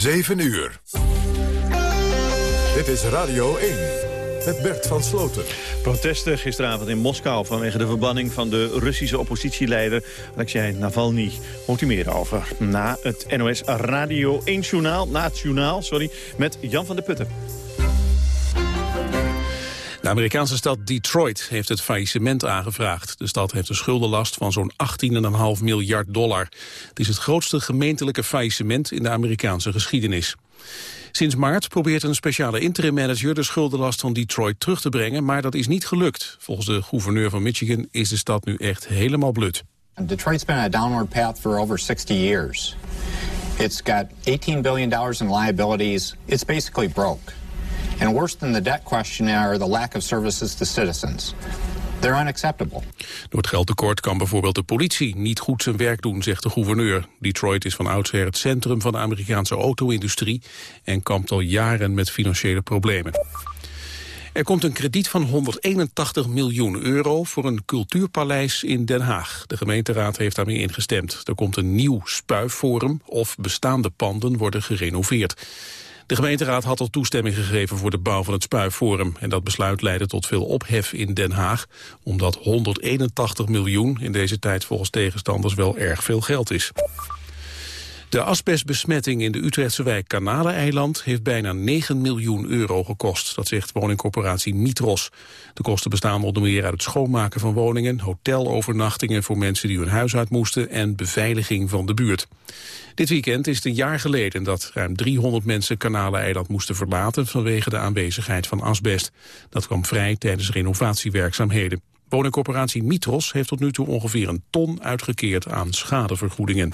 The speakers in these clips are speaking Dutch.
7 uur. Dit is Radio 1 met Bert van Sloten. Protesten gisteravond in Moskou vanwege de verbanning van de Russische oppositieleider Alexei Navalny. Hoort u meer over na het NOS Radio 1 journaal, na het journaal, sorry, met Jan van der Putten. De Amerikaanse stad Detroit heeft het faillissement aangevraagd. De stad heeft een schuldenlast van zo'n 18,5 miljard dollar. Het is het grootste gemeentelijke faillissement in de Amerikaanse geschiedenis. Sinds maart probeert een speciale interim manager de schuldenlast van Detroit terug te brengen, maar dat is niet gelukt. Volgens de gouverneur van Michigan is de stad nu echt helemaal blut. Detroit's been on a downward path for over 60 years. It's got 18 billion dollars in liabilities. It's basically broke. And worse than the debt question are the lack of services to citizens. They're. Door het geldtekort kan bijvoorbeeld de politie niet goed zijn werk doen, zegt de gouverneur. Detroit is van oudsher het centrum van de Amerikaanse auto-industrie en kampt al jaren met financiële problemen. Er komt een krediet van 181 miljoen euro voor een cultuurpaleis in Den Haag. De gemeenteraad heeft daarmee ingestemd. Er komt een nieuw spuiforum of bestaande panden worden gerenoveerd. De gemeenteraad had al toestemming gegeven voor de bouw van het Spuiforum. En dat besluit leidde tot veel ophef in Den Haag. Omdat 181 miljoen in deze tijd volgens tegenstanders wel erg veel geld is. De asbestbesmetting in de Utrechtse wijk Kanaleneiland heeft bijna 9 miljoen euro gekost. Dat zegt woningcorporatie Mitros. De kosten bestaan onder meer uit het schoonmaken van woningen, hotelovernachtingen voor mensen die hun huis uit moesten en beveiliging van de buurt. Dit weekend is het een jaar geleden dat ruim 300 mensen Kanaleneiland moesten verlaten vanwege de aanwezigheid van asbest. Dat kwam vrij tijdens renovatiewerkzaamheden. Woningcorporatie Mitros heeft tot nu toe ongeveer een ton uitgekeerd aan schadevergoedingen.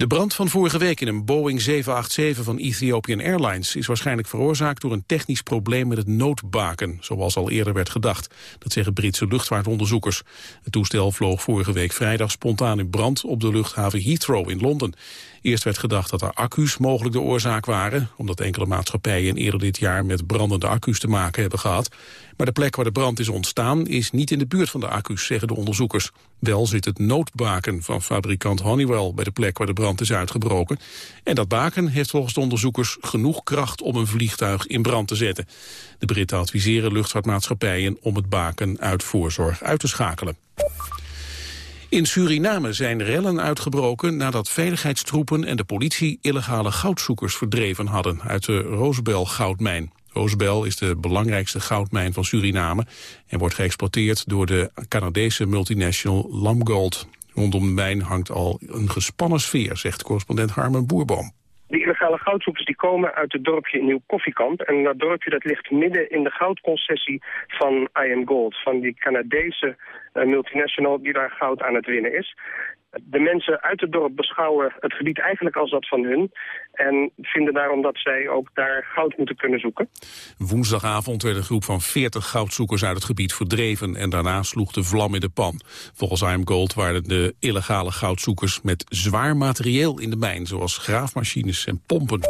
De brand van vorige week in een Boeing 787 van Ethiopian Airlines is waarschijnlijk veroorzaakt door een technisch probleem met het noodbaken, zoals al eerder werd gedacht. Dat zeggen Britse luchtvaartonderzoekers. Het toestel vloog vorige week vrijdag spontaan in brand op de luchthaven Heathrow in Londen. Eerst werd gedacht dat er accu's mogelijk de oorzaak waren... omdat enkele maatschappijen eerder dit jaar met brandende accu's te maken hebben gehad. Maar de plek waar de brand is ontstaan is niet in de buurt van de accu's, zeggen de onderzoekers. Wel zit het noodbaken van fabrikant Honeywell bij de plek waar de brand is uitgebroken. En dat baken heeft volgens de onderzoekers genoeg kracht om een vliegtuig in brand te zetten. De Britten adviseren luchtvaartmaatschappijen om het baken uit voorzorg uit te schakelen. In Suriname zijn rellen uitgebroken nadat veiligheidstroepen en de politie illegale goudzoekers verdreven hadden uit de Roosbel goudmijn. Roosbel is de belangrijkste goudmijn van Suriname en wordt geëxploiteerd door de Canadese multinational Lamgold. Rondom de mijn hangt al een gespannen sfeer, zegt correspondent Harmen Boerboom. Die illegale goudzoekers die komen uit het dorpje Nieuw Koffiekamp. En dat dorpje dat ligt midden in de goudconcessie van IAM Gold. Van die Canadese uh, multinational die daar goud aan het winnen is. De mensen uit het dorp beschouwen het gebied eigenlijk als dat van hun. En vinden daarom dat zij ook daar goud moeten kunnen zoeken. Woensdagavond werd een groep van 40 goudzoekers uit het gebied verdreven. En daarna sloeg de vlam in de pan. Volgens IM Gold waren de illegale goudzoekers met zwaar materieel in de mijn. Zoals graafmachines en pompen.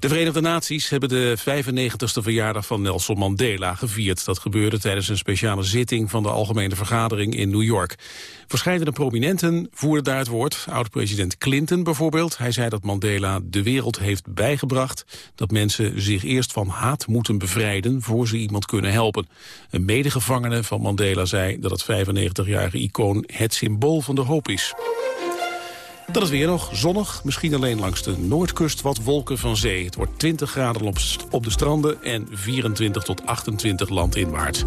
De Verenigde Naties hebben de 95ste verjaardag van Nelson Mandela gevierd. Dat gebeurde tijdens een speciale zitting van de Algemene Vergadering in New York. Verscheidene prominenten voerden daar het woord. Oud-president Clinton bijvoorbeeld. Hij zei dat Mandela de wereld heeft bijgebracht... dat mensen zich eerst van haat moeten bevrijden... voor ze iemand kunnen helpen. Een medegevangene van Mandela zei dat het 95-jarige icoon... het symbool van de hoop is. Dan is weer nog zonnig, misschien alleen langs de noordkust wat wolken van zee. Het wordt 20 graden op, de stranden en 24 tot 28 landinwaarts.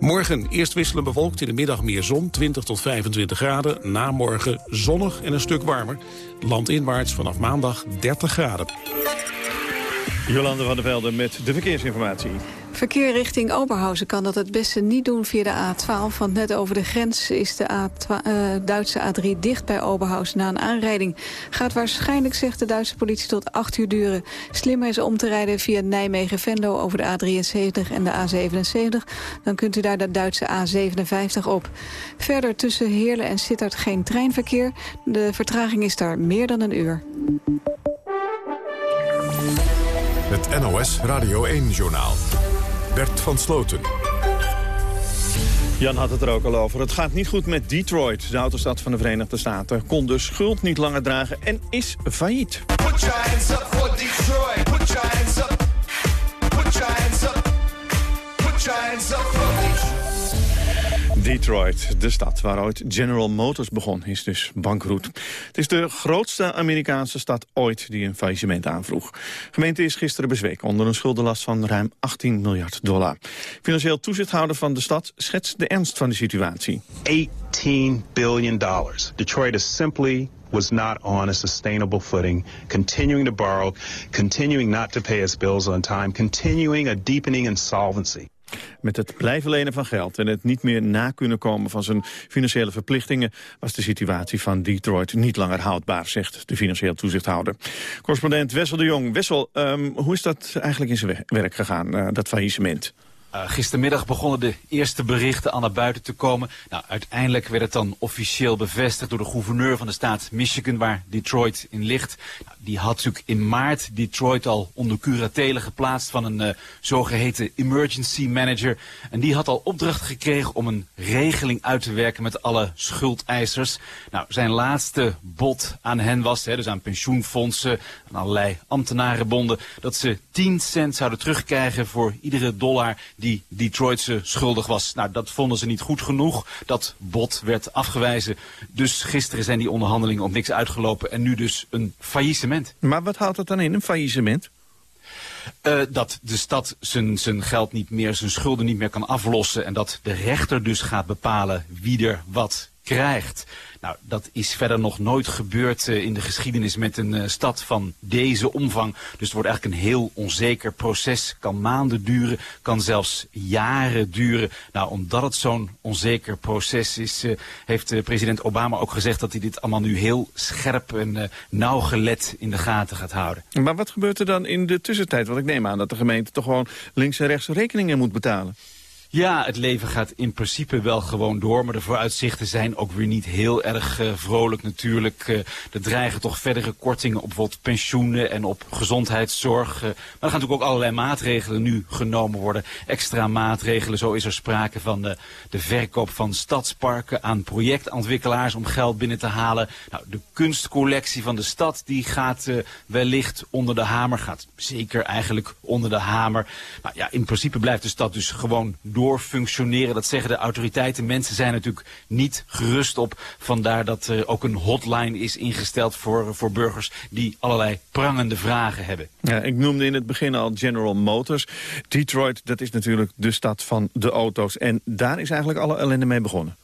Morgen eerst wisselen bewolkt, in de middag meer zon, 20 tot 25 graden. Na morgen zonnig en een stuk warmer. Landinwaarts vanaf maandag 30 graden. Jolande van der Velde met de verkeersinformatie. Verkeer richting Oberhausen kan dat het beste niet doen via de A12. Want net over de grens is de A12, uh, Duitse A3 dicht bij Oberhausen na een aanrijding. Gaat waarschijnlijk, zegt de Duitse politie, tot 8 uur duren. Slimmer is om te rijden via Nijmegen-Venlo over de A73 en de A77. Dan kunt u daar de Duitse A57 op. Verder tussen Heerlen en Sittard geen treinverkeer. De vertraging is daar meer dan een uur. Het NOS Radio 1-journaal. Bert van Sloten. Jan had het er ook al over. Het gaat niet goed met Detroit, de autostad van de Verenigde Staten. Kon de schuld niet langer dragen en is failliet. Put your hands up for Detroit. Put your hands up. Put your hands up. Put your hands up for Detroit. De stad waar ooit General Motors begon, is dus bankroet. Het is de grootste Amerikaanse stad ooit die een faillissement aanvroeg. De gemeente is gisteren bezweken onder een schuldenlast van ruim 18 miljard dollar. Financieel toezichthouder van de stad schetst de ernst van de situatie. 18 billion dollars. Detroit is simply was not on a sustainable footing, continuing to borrow, continuing not to pay its bills on time, continuing a deepening insolvency. Met het blijven lenen van geld en het niet meer na kunnen komen van zijn financiële verplichtingen was de situatie van Detroit niet langer houdbaar, zegt de financieel toezichthouder. Correspondent Wessel de Jong. Wessel, um, hoe is dat eigenlijk in zijn werk gegaan, uh, dat faillissement? Uh, gistermiddag begonnen de eerste berichten aan naar buiten te komen. Nou, uiteindelijk werd het dan officieel bevestigd door de gouverneur van de staat Michigan, waar Detroit in ligt. Nou, die had natuurlijk in maart Detroit al onder curatele geplaatst van een uh, zogeheten emergency manager. En die had al opdracht gekregen om een regeling uit te werken met alle schuldeisers. Nou, zijn laatste bod aan hen was, hè, dus aan pensioenfondsen, aan allerlei ambtenarenbonden, dat ze 10 cent zouden terugkrijgen voor iedere dollar die Detroitse schuldig was. Nou, dat vonden ze niet goed genoeg. Dat bod werd afgewezen. Dus gisteren zijn die onderhandelingen op niks uitgelopen en nu dus een faillissement. Maar wat houdt dat dan in, een faillissement? Uh, dat de stad zijn, zijn geld niet meer, zijn schulden niet meer kan aflossen. En dat de rechter dus gaat bepalen wie er wat krijgt. Nou, dat is verder nog nooit gebeurd uh, in de geschiedenis met een uh, stad van deze omvang. Dus het wordt eigenlijk een heel onzeker proces. Kan maanden duren, kan zelfs jaren duren. Nou, omdat het zo'n onzeker proces is, uh, heeft president Obama ook gezegd dat hij dit allemaal nu heel scherp en nauwgelet in de gaten gaat houden. Maar wat gebeurt er dan in de tussentijd? Want ik neem aan dat de gemeente toch gewoon links en rechts rekeningen moet betalen. Ja, het leven gaat in principe wel gewoon door, maar de vooruitzichten zijn ook weer niet heel erg uh, vrolijk natuurlijk. Uh, er dreigen toch verdere kortingen op bijvoorbeeld pensioenen en op gezondheidszorg. Uh, maar er gaan natuurlijk ook allerlei maatregelen nu genomen worden. Extra maatregelen, zo is er sprake van de, verkoop van stadsparken aan projectontwikkelaars om geld binnen te halen. Nou, de kunstcollectie van de stad die gaat wellicht onder de hamer, gaat zeker eigenlijk onder de hamer. Nou ja, in principe blijft de stad dus gewoon doorfunctioneren. Dat zeggen de autoriteiten. Mensen zijn natuurlijk niet gerust op. Vandaar dat er ook een hotline is ingesteld voor, voor burgers die allerlei prangende vragen hebben. Ja, ik noemde in het begin al General Motors. Detroit, dat is natuurlijk de stad van de auto's. En daar is eigenlijk alle ellende mee begonnen.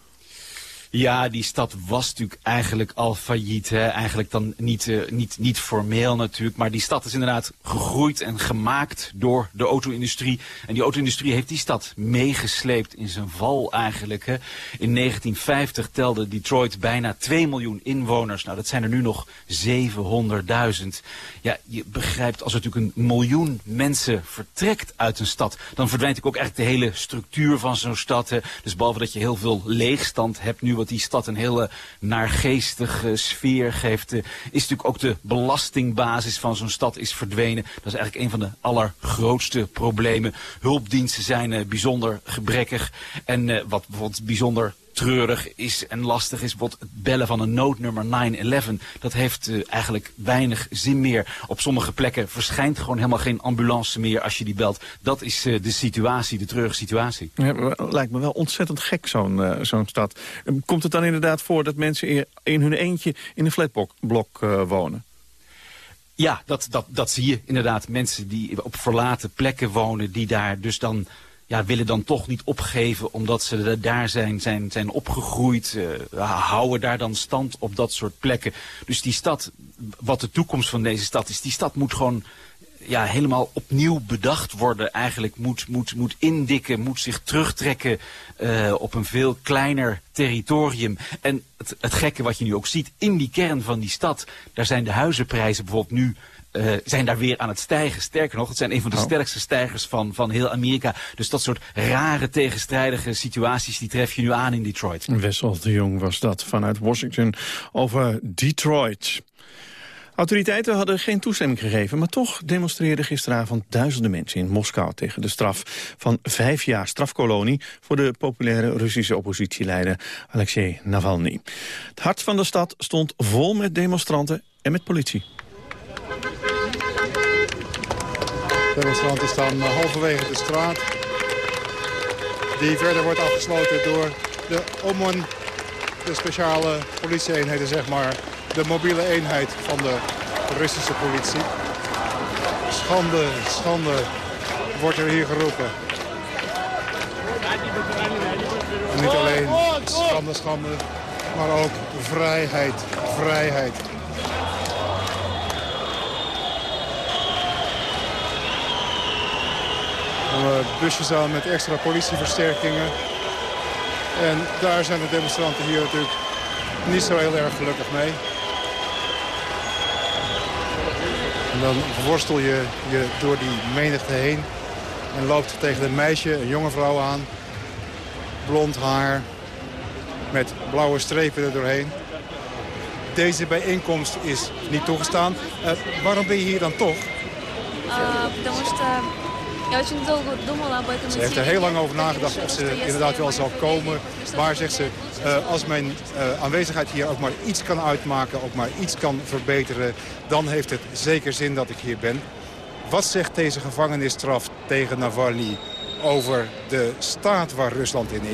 Ja, die stad was natuurlijk eigenlijk al failliet. Hè? Eigenlijk dan niet, uh, niet, niet formeel natuurlijk. Maar die stad is inderdaad gegroeid en gemaakt door de auto-industrie. En die auto-industrie heeft die stad meegesleept in zijn val eigenlijk. Hè? In 1950 telde Detroit bijna 2 miljoen inwoners. Nou, dat zijn er nu nog 700.000. Ja, je begrijpt als er natuurlijk een miljoen mensen vertrekt uit een stad... dan verdwijnt ook eigenlijk de hele structuur van zo'n stad. Dus behalve dat je heel veel leegstand hebt nu dat die stad een hele naargeestige sfeer geeft, uh, is natuurlijk ook de belastingbasis van zo'n stad is verdwenen. Dat is eigenlijk een van de allergrootste problemen. Hulpdiensten zijn uh, bijzonder gebrekkig. En uh, wat bijvoorbeeld bijzonder treurig is en lastig is. Bijvoorbeeld het bellen van een noodnummer 911. Dat heeft uh, eigenlijk weinig zin meer. Op sommige plekken verschijnt gewoon helemaal geen ambulance meer als je die belt. Dat is uh, de situatie, de treurige situatie. Ja, lijkt me wel ontzettend gek zo'n uh, zo'n stad. Komt het dan inderdaad voor dat mensen in hun eentje in een flatblok wonen? Ja, dat, dat, dat zie je inderdaad. Mensen die op verlaten plekken wonen, die daar dus dan ja, willen dan toch niet opgeven omdat ze daar zijn, zijn, zijn opgegroeid. Uh, houden daar dan stand op dat soort plekken. Dus die stad, wat de toekomst van deze stad is, die stad moet gewoon ja, helemaal opnieuw bedacht worden. Eigenlijk moet, moet, moet indikken, moet zich terugtrekken uh, op een veel kleiner territorium. En het, het gekke wat je nu ook ziet, in die kern van die stad, daar zijn de huizenprijzen bijvoorbeeld nu uh, zijn daar weer aan het stijgen. Sterker nog, het zijn een van de oh. sterkste stijgers van, van heel Amerika. Dus dat soort rare tegenstrijdige situaties, die tref je nu aan in Detroit. Wessel de Jong was dat vanuit Washington over Detroit. Autoriteiten hadden geen toestemming gegeven... maar toch demonstreerden gisteravond duizenden mensen in Moskou... tegen de straf van vijf jaar strafkolonie... voor de populaire Russische oppositieleider Alexei Navalny. Het hart van de stad stond vol met demonstranten en met politie. Demonstranten staan eh, halverwege de straat. Die verder wordt afgesloten door de OMON, de speciale politieeenheden, zeg maar. De mobiele eenheid van de Russische politie. Schande, schande, wordt er hier geroepen. En niet alleen schande, schande, maar ook vrijheid, vrijheid. Busjes aan met extra politieversterkingen. En daar zijn de demonstranten hier natuurlijk niet zo heel erg gelukkig mee. Dan worstel je je door die menigte heen en loopt tegen een meisje, een jonge vrouw aan. Blond haar, met blauwe strepen er doorheen. Deze bijeenkomst is niet toegestaan. Uh, waarom ben je hier dan toch? Uh, ze heeft er heel lang over nagedacht of ze inderdaad wel zal komen. Maar zegt ze, uh, als mijn uh, aanwezigheid hier ook maar iets kan uitmaken, ook maar iets kan verbeteren, dan heeft het zeker zin dat ik hier ben. Wat zegt deze gevangenisstraf tegen Navalny over de staat waar Rusland in is?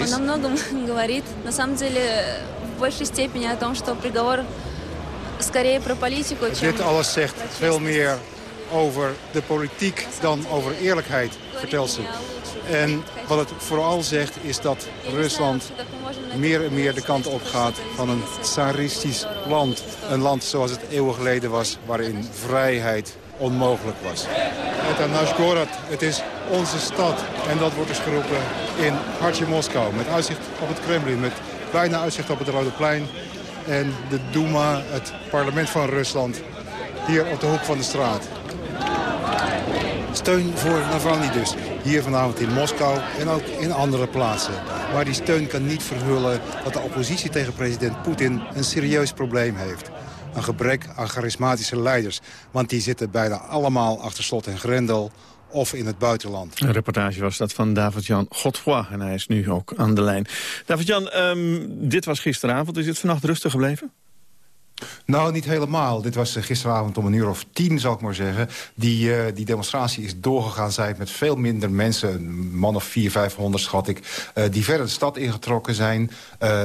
Dit alles zegt veel meer over de politiek dan over eerlijkheid, vertelt ze. En wat het vooral zegt is dat Rusland meer en meer de kant op gaat van een tsaristisch land. Een land zoals het eeuwen geleden was, waarin vrijheid onmogelijk was. Het is onze stad. En dat wordt dus geroepen in hartje Moskou. Met uitzicht op het Kremlin, met bijna uitzicht op het Rode Plein. En de Duma, het parlement van Rusland, hier op de hoek van de straat. Steun voor Navalny dus. Hier vanavond in Moskou en ook in andere plaatsen. Maar die steun kan niet verhullen dat de oppositie tegen president Poetin een serieus probleem heeft. Een gebrek aan charismatische leiders. Want die zitten bijna allemaal achter slot en grendel of in het buitenland. Een reportage was dat van David-Jan Godfroy en hij is nu ook aan de lijn. David-Jan, um, dit was gisteravond. Is het vannacht rustig gebleven? Nou, niet helemaal. Dit was eh, gisteravond om een uur of tien, zal ik maar zeggen. Die, uh, die demonstratie is doorgegaan. Zij met veel minder mensen, een man of vier, vijfhonderd schat ik... Uh, die verder de stad ingetrokken zijn.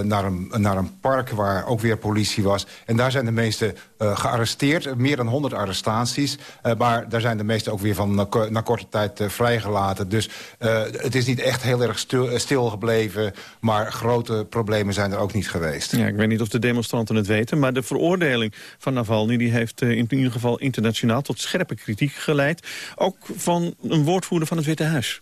Naar, een, naar een park waar ook weer politie was. En daar zijn de meeste gearresteerd. Meer dan honderd arrestaties. maar daar zijn de meeste ook weer van na, korte tijd vrijgelaten. Dus het is niet echt heel erg stil, stil gebleven. Maar grote problemen zijn er ook niet geweest. Ja, ik weet niet of de demonstranten het weten, maar de veroordeling van Navalny... die heeft eh, in ieder geval internationaal tot scherpe kritiek geleid. Ook van een woordvoerder van het Witte Huis.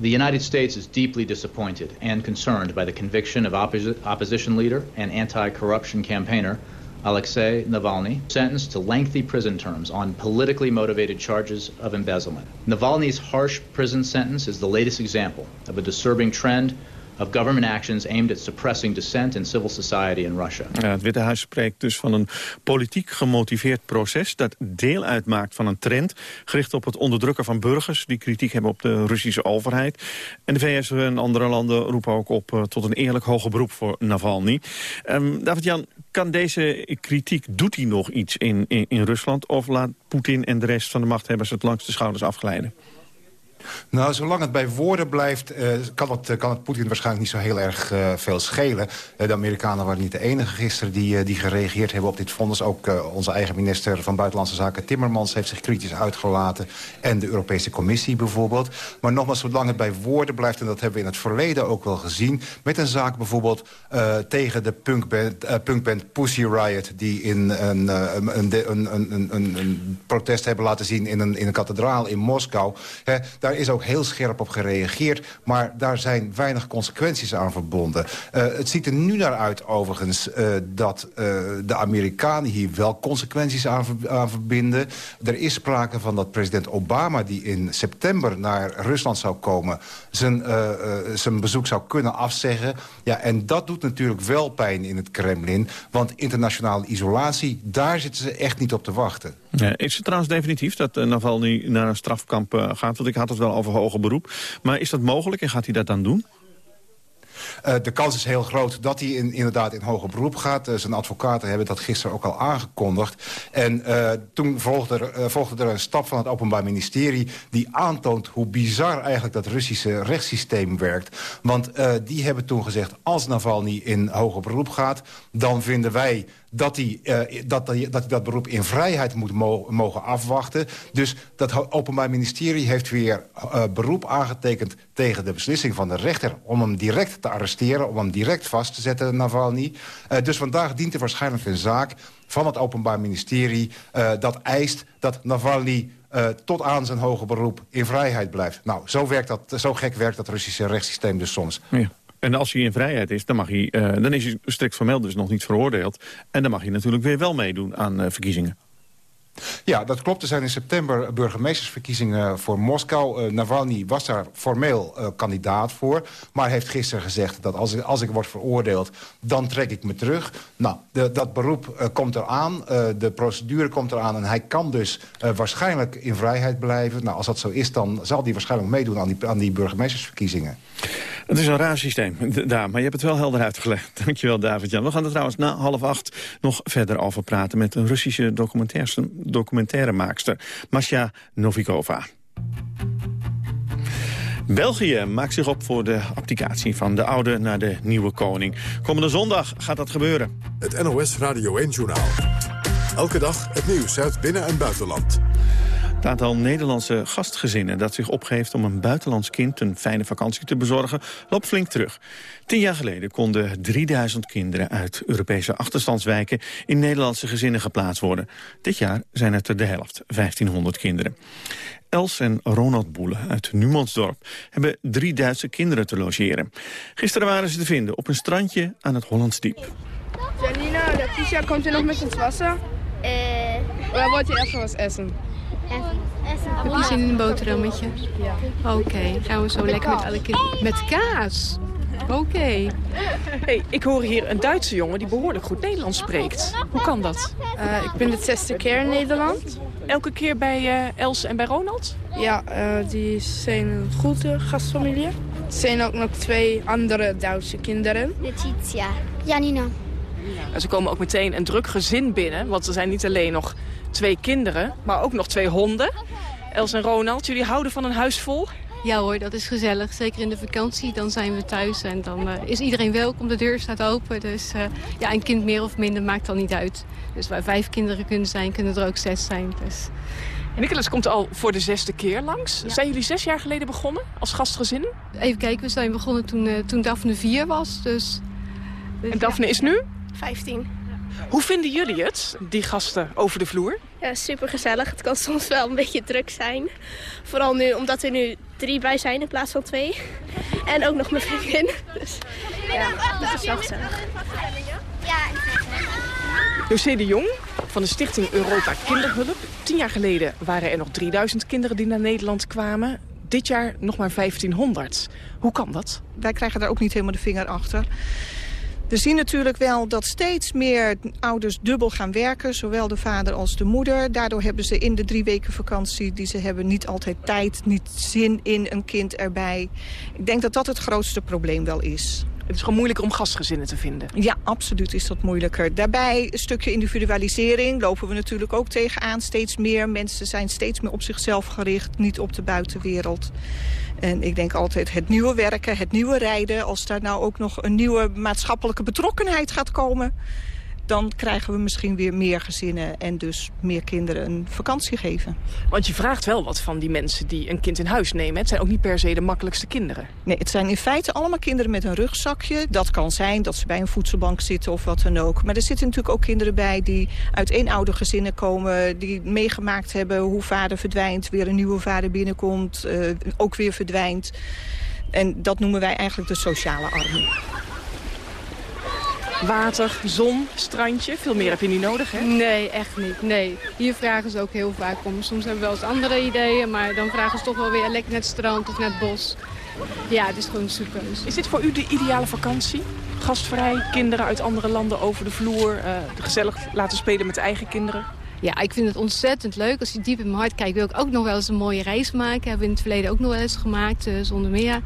The United States is deeply disappointed and concerned by the conviction of oppos opposition leader and anti-corruption campaigner Alexei Navalny, sentenced to lengthy prison terms on politically motivated charges of embezzlement. Navalny's harsh prison sentence is the latest example of a disturbing trend of government actions aimed at suppressing dissent in civil society in Russia. Ja, het Witte Huis spreekt dus van een politiek gemotiveerd proces dat deel uitmaakt van een trend gericht op het onderdrukken van burgers die kritiek hebben op de Russische overheid. En de VS en andere landen roepen ook op uh, tot een eerlijk hoger beroep voor Navalny. Um, David-Jan, kan deze kritiek, doet hij nog iets in, in, in Rusland of laat Poetin en de rest van de machthebbers het langs de schouders afglijden? Nou, zolang het bij woorden blijft, uh, kan, het, kan het Poetin waarschijnlijk niet zo heel erg uh, veel schelen. De Amerikanen waren niet de enige gisteren die, die gereageerd hebben op dit vonnis. Ook onze eigen minister van Buitenlandse Zaken Timmermans heeft zich kritisch uitgelaten. En de Europese Commissie bijvoorbeeld. Maar nogmaals, zolang het bij woorden blijft, en dat hebben we in het verleden ook wel gezien... met een zaak bijvoorbeeld tegen de punkband, punkband Pussy Riot... die in een, een, een, een, protest hebben laten zien in een, in een kathedraal in Moskou. Daar daar is ook heel scherp op gereageerd. Maar daar zijn weinig consequenties aan verbonden. het ziet er nu naar uit overigens dat de Amerikanen hier wel consequenties aan, aan verbinden. Er is sprake van dat president Obama, die in september naar Rusland zou komen... zijn, zijn bezoek zou kunnen afzeggen. Ja, en dat doet natuurlijk wel pijn in het Kremlin. Want internationale isolatie, daar zitten ze echt niet op te wachten. Is het trouwens definitief dat uh, Navalny naar een strafkamp uh, gaat? Want ik had het wel over hoger beroep. Maar is dat mogelijk en gaat hij dat dan doen? Uh, de kans is heel groot dat hij in, inderdaad in hoger beroep gaat. Uh, zijn advocaten hebben dat gisteren ook al aangekondigd. En uh, toen volgde er, volgde er een stap van het Openbaar Ministerie... die aantoont hoe bizar eigenlijk dat Russische rechtssysteem werkt. Want die hebben toen gezegd... als Navalny in hoger beroep gaat... dan vinden wij dat hij, dat, dat, dat beroep in vrijheid moet mo mogen afwachten. Dus dat Openbaar Ministerie heeft weer beroep aangetekend... tegen de beslissing van de rechter om hem direct te arresteren... om hem direct vast te zetten, Navalny. Uh, dus vandaag dient er waarschijnlijk een zaak van het Openbaar Ministerie... dat eist dat Navalny uh, tot aan zijn hoge beroep in vrijheid blijft. Nou, zo, werkt dat, zo gek werkt dat Russische rechtssysteem dus soms. Ja. En als hij in vrijheid is, dan, mag hij, uh, dan is hij strikt formeel dus nog niet veroordeeld. En dan mag hij natuurlijk weer wel meedoen aan verkiezingen. Ja, dat klopt. Er zijn in september burgemeestersverkiezingen voor Moskou. Uh, Navalny was daar formeel uh, kandidaat voor. Maar heeft gisteren gezegd dat als ik, als ik word veroordeeld... dan trek ik me terug. Nou, dat beroep uh, komt eraan. de procedure komt eraan. En hij kan dus waarschijnlijk in vrijheid blijven. Nou, als dat zo is, dan zal hij waarschijnlijk meedoen aan die, aan die burgemeestersverkiezingen. Het is een raar systeem, daar, maar je hebt het wel helder uitgelegd. Dankjewel, David-Jan. We gaan er trouwens na half acht nog verder over praten... met een Russische documentairemaakster, Masja Novikova. België maakt zich op voor de abdicatie van de oude naar de nieuwe koning. Komende zondag gaat dat gebeuren. Het NOS Radio 1-journaal. Elke dag het nieuws uit binnen- en buitenland. Het aantal Nederlandse gastgezinnen dat zich opgeeft om een buitenlands kind een fijne vakantie te bezorgen, loopt flink terug. Tien jaar geleden konden 3000 kinderen uit Europese achterstandswijken in Nederlandse gezinnen geplaatst worden. Dit jaar zijn het er de helft, 1500 kinderen. Els en Ronald Boele uit Numansdorp hebben drie Duitse kinderen te logeren. Gisteren waren ze te vinden op een strandje aan het Hollands Diep. Janina, Letitia, komt u nog met ons wasser? Eh... Oder wollt ihr erst was essen? Heb je zin in een boterhammetje? Ja. Oké, okay. gaan we zo lekker met alle kinderen... Met kaas? Oké. Okay. Hey, ik hoor hier een Duitse jongen die behoorlijk goed Nederlands spreekt. Hoe kan dat? Uh, ik ben de zesde keer in Nederland. Elke keer bij uh, Els en bij Ronald? Ja, uh, die zijn een goede gastfamilie. Er zijn ook nog twee andere Duitse kinderen. Letitia. Janina. En ze komen ook meteen een druk gezin binnen. Want er zijn niet alleen nog twee kinderen, maar ook nog twee honden. Els en Ronald, jullie houden van een huis vol? Ja hoor, dat is gezellig. Zeker in de vakantie, dan zijn we thuis en dan uh, is iedereen welkom. De deur staat open, dus uh, ja, een kind meer of minder maakt dan niet uit. Dus waar vijf kinderen kunnen zijn, kunnen er ook zes zijn. Dus. Nicholas komt al voor de zesde keer langs. Ja. Zijn jullie zes jaar geleden begonnen als gastgezin? Even kijken, we zijn begonnen toen, uh, toen Daphne vier was. Dus, dus en Daphne ja. is nu? Vijftien. Hoe vinden jullie het, die gasten over de vloer? Ja, super gezellig. Het kan soms wel een beetje druk zijn. Vooral nu, omdat er nu drie bij zijn in plaats van twee. En ook nog mijn vriendin. Dus ja, dat is wel gezellig. Ja, José de Jong van de stichting Europa Kinderhulp. Tien jaar geleden waren er nog 3000 kinderen die naar Nederland kwamen. Dit jaar nog maar 1500. Hoe kan dat? Wij krijgen daar ook niet helemaal de vinger achter. We zien natuurlijk wel dat steeds meer ouders dubbel gaan werken. Zowel de vader als de moeder. Daardoor hebben ze in de drie weken vakantie die ze hebben... niet altijd tijd, niet zin in een kind erbij. Ik denk dat dat het grootste probleem wel is. Het is gewoon moeilijker om gastgezinnen te vinden. Ja, absoluut is dat moeilijker. Daarbij een stukje individualisering lopen we natuurlijk ook tegenaan. Steeds meer mensen zijn steeds meer op zichzelf gericht, niet op de buitenwereld. En ik denk altijd het nieuwe werken, het nieuwe rijden... als daar nou ook nog een nieuwe maatschappelijke betrokkenheid gaat komen dan krijgen we misschien weer meer gezinnen... en dus meer kinderen een vakantie geven. Want je vraagt wel wat van die mensen die een kind in huis nemen. Het zijn ook niet per se de makkelijkste kinderen. Nee, het zijn in feite allemaal kinderen met een rugzakje. Dat kan zijn dat ze bij een voedselbank zitten of wat dan ook. Maar er zitten natuurlijk ook kinderen bij die uit eenoudergezinnen komen... die meegemaakt hebben hoe vader verdwijnt, weer een nieuwe vader binnenkomt... Uh, ook weer verdwijnt. En dat noemen wij eigenlijk de sociale armoede. Water, zon, strandje. Veel meer heb je niet nodig, hè? Nee, echt niet. Nee. Hier vragen ze ook heel vaak om. Soms hebben we wel eens andere ideeën, maar dan vragen ze toch wel weer lekker naar het strand of naar het bos. Ja, het is gewoon super. Is dit voor u de ideale vakantie? Gastvrij, kinderen uit andere landen over de vloer, uh, gezellig laten spelen met eigen kinderen? Ja, ik vind het ontzettend leuk. Als je diep in mijn hart kijkt, wil ik ook nog wel eens een mooie reis maken. Hebben we in het verleden ook nog wel eens gemaakt, uh, zonder meer.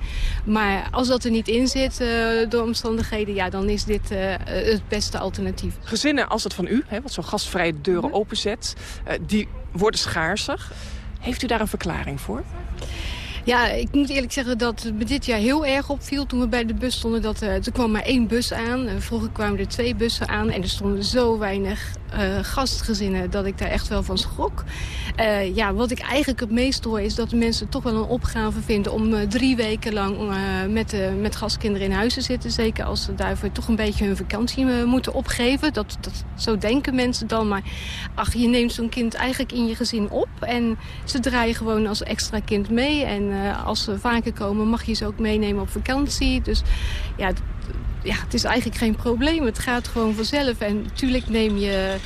Maar als dat er niet in zit uh, door omstandigheden, ja, dan is dit uh, het beste alternatief. Gezinnen als het van u, hè, wat zo gastvrije deuren mm openzet, die worden schaarser. Heeft u daar een verklaring voor? Ja, ik moet eerlijk zeggen dat het me dit jaar heel erg opviel toen we bij de bus stonden. Dat, uh, er kwam maar één bus aan. vroeger kwamen er twee bussen aan en er stonden zo weinig uh, gastgezinnen dat ik daar echt wel van schrok. Uh, ja, wat ik eigenlijk het meest hoor is dat de mensen toch wel een opgave vinden om drie weken lang met, met gastkinderen in huis te zitten. Zeker als ze daarvoor toch een beetje hun vakantie moeten opgeven. Dat, dat, zo denken mensen dan. Maar ach, je neemt zo'n kind eigenlijk in je gezin op en ze draaien gewoon als extra kind mee. En als ze vaker komen mag je ze ook meenemen op vakantie. Dus ja, ja, het is eigenlijk geen probleem. Het gaat gewoon vanzelf. En natuurlijk neem je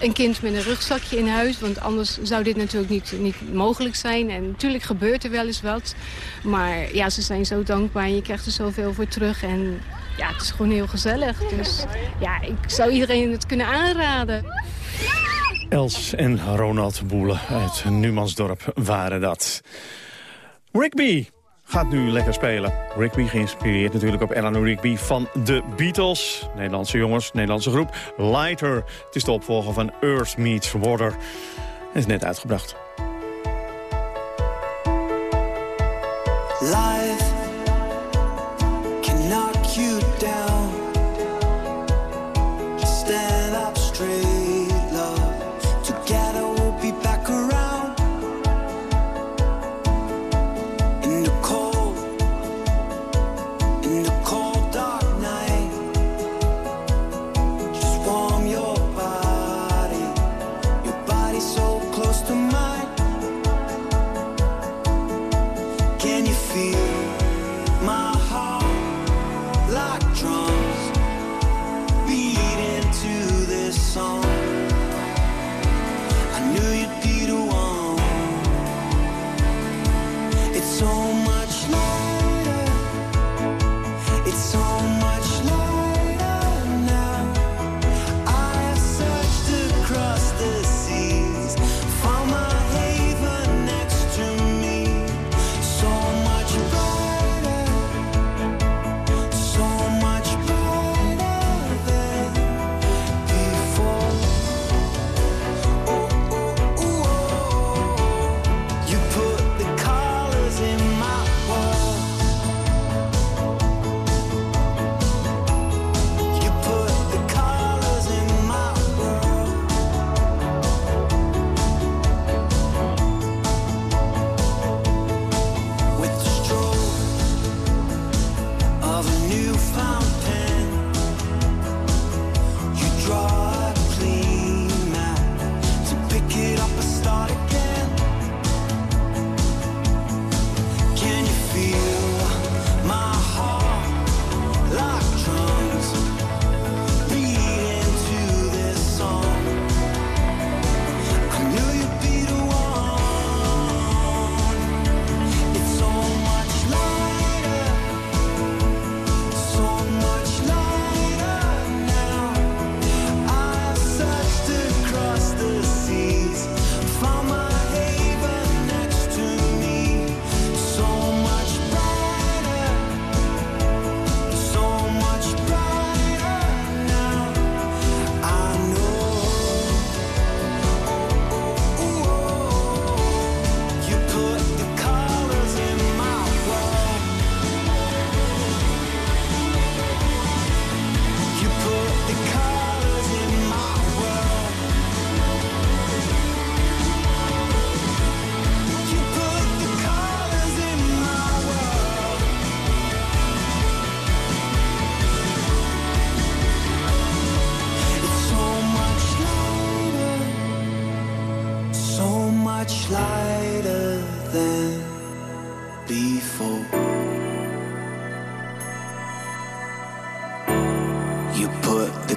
een kind met een rugzakje in huis. Want anders zou dit natuurlijk niet, niet mogelijk zijn. En natuurlijk gebeurt er wel eens wat. Maar ja, ze zijn zo dankbaar en je krijgt er zoveel voor terug. En ja, het is gewoon heel gezellig. Dus ja, ik zou iedereen het kunnen aanraden. Els en Ronald Boelen uit Numansdorp waren dat. Rigby gaat nu lekker spelen. Rigby geïnspireerd natuurlijk op Eleanor Rigby van de Beatles. Nederlandse jongens, Nederlandse groep. Lighter, het is de opvolger van Earth Meets Water. Het is net uitgebracht.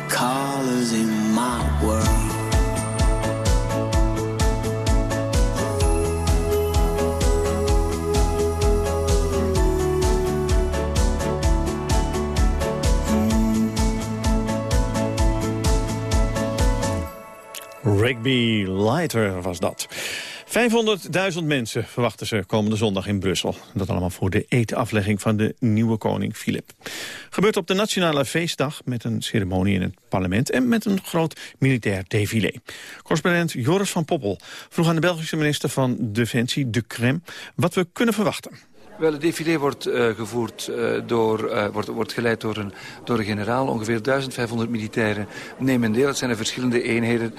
Colors in my world. Rigby Lighter was dat. 500.000 mensen verwachten ze komende zondag in Brussel. Dat allemaal voor de etenaflegging van de nieuwe koning Filip. Gebeurt op de Nationale Feestdag met een ceremonie in het parlement... en met een groot militair défilé. Correspondent Joris van Poppel vroeg aan de Belgische minister van Defensie, De Crem... wat we kunnen verwachten. Wel, het défilé wordt uh, gevoerd uh, door, uh, wordt, wordt geleid door een, door een generaal. Ongeveer 1500 militairen nemen deel. Het zijn de verschillende eenheden.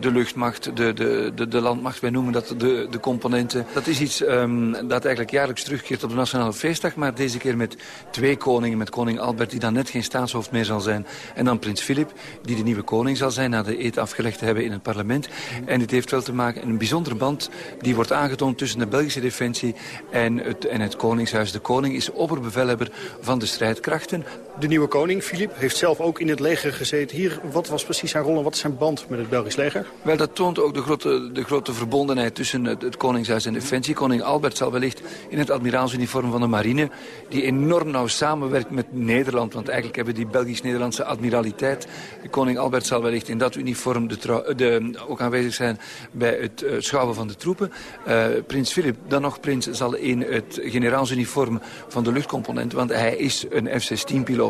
de luchtmacht, de, de, de, landmacht, wij noemen dat de, de componenten. Dat is iets um, dat eigenlijk jaarlijks terugkeert op de Nationale Feestdag. Maar deze keer met twee koningen. Met koning Albert, die dan net geen staatshoofd meer zal zijn. En dan prins Filip, die de nieuwe koning zal zijn... na de eet afgelegd te hebben in het parlement. En dit heeft wel te maken een bijzondere band... die wordt aangetoond tussen de Belgische defensie en het, en het Koningshuis. De koning is opperbevelhebber van de strijdkrachten. De nieuwe koning, Filip, heeft zelf ook in het leger gezeten. Hier, wat was precies zijn rol en wat is zijn band met het Belgisch leger? Wel, dat toont ook de grote, de grote verbondenheid tussen het, het Koningshuis en Defensie. Koning Albert zal wellicht in het admiraalsuniform van de marine... die enorm nauw samenwerkt met Nederland. Want eigenlijk hebben die Belgisch-Nederlandse admiraliteit... Koning Albert zal wellicht in dat uniform de, de, ook aanwezig zijn... bij het uh, schouwen van de troepen. Uh, prins Filip, dan nog prins, zal in het generaalsuniform van de luchtcomponent... want hij is een F-16-piloot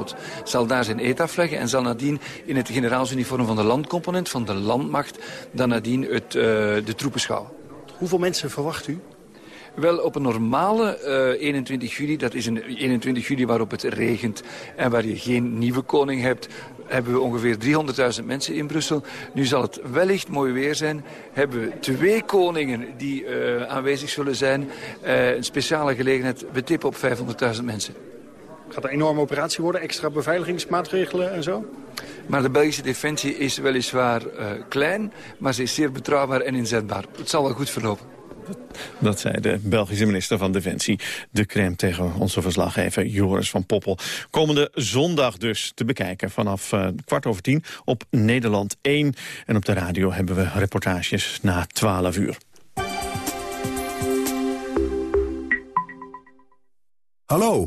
zal daar zijn eet afleggen en zal nadien in het generaalsuniform van de landcomponent, van de landmacht, dan nadien het, uh, de troepen schouwen. Hoeveel mensen verwacht u? Wel, op een normale uh, 21 juli, dat is een 21 juli waarop het regent en waar je geen nieuwe koning hebt, hebben we ongeveer 300.000 mensen in Brussel. Nu zal het wellicht mooi weer zijn. Hebben we twee koningen die uh, aanwezig zullen zijn. Uh, een speciale gelegenheid, we tippen op 500.000 mensen. Gaat een enorme operatie worden, extra beveiligingsmaatregelen en zo? Maar de Belgische defensie is weliswaar uh, klein, maar ze is zeer betrouwbaar en inzetbaar. Het zal wel goed verlopen. Dat zei de Belgische minister van Defensie, de Krem, tegen onze verslaggever Joris van Poppel. Komende zondag dus te bekijken vanaf uh, kwart over tien op Nederland 1. En op de radio hebben we reportages na 12 uur. Hallo,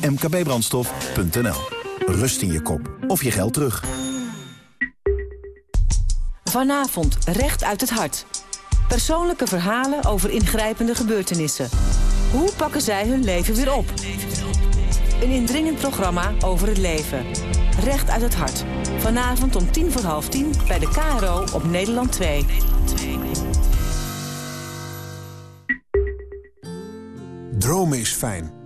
mkbbrandstof.nl Rust in je kop of je geld terug. Vanavond recht uit het hart. Persoonlijke verhalen over ingrijpende gebeurtenissen. Hoe pakken zij hun leven weer op? Een indringend programma over het leven. Recht uit het hart. Vanavond om tien voor half tien bij de KRO op Nederland 2. Dromen is fijn.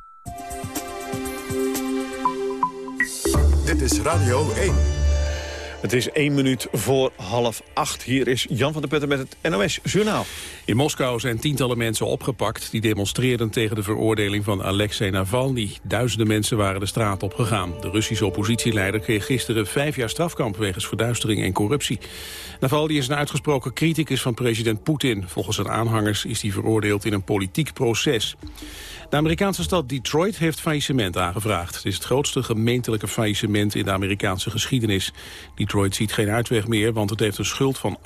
Dit is Radio 1. Het is één minuut voor half acht. Hier is Jan van der Putten met het NOS Journaal. In Moskou zijn tientallen mensen opgepakt... die demonstreerden tegen de veroordeling van Alexei Navalny. Duizenden mensen waren de straat op gegaan. De Russische oppositieleider kreeg gisteren vijf jaar strafkamp... wegens verduistering en corruptie. Navalny is een uitgesproken criticus van president Poetin. Volgens zijn aanhangers is hij veroordeeld in een politiek proces. De Amerikaanse stad Detroit heeft faillissement aangevraagd. Het is het grootste gemeentelijke faillissement in de Amerikaanse geschiedenis. Detroit ziet geen uitweg meer, want het heeft een schuld van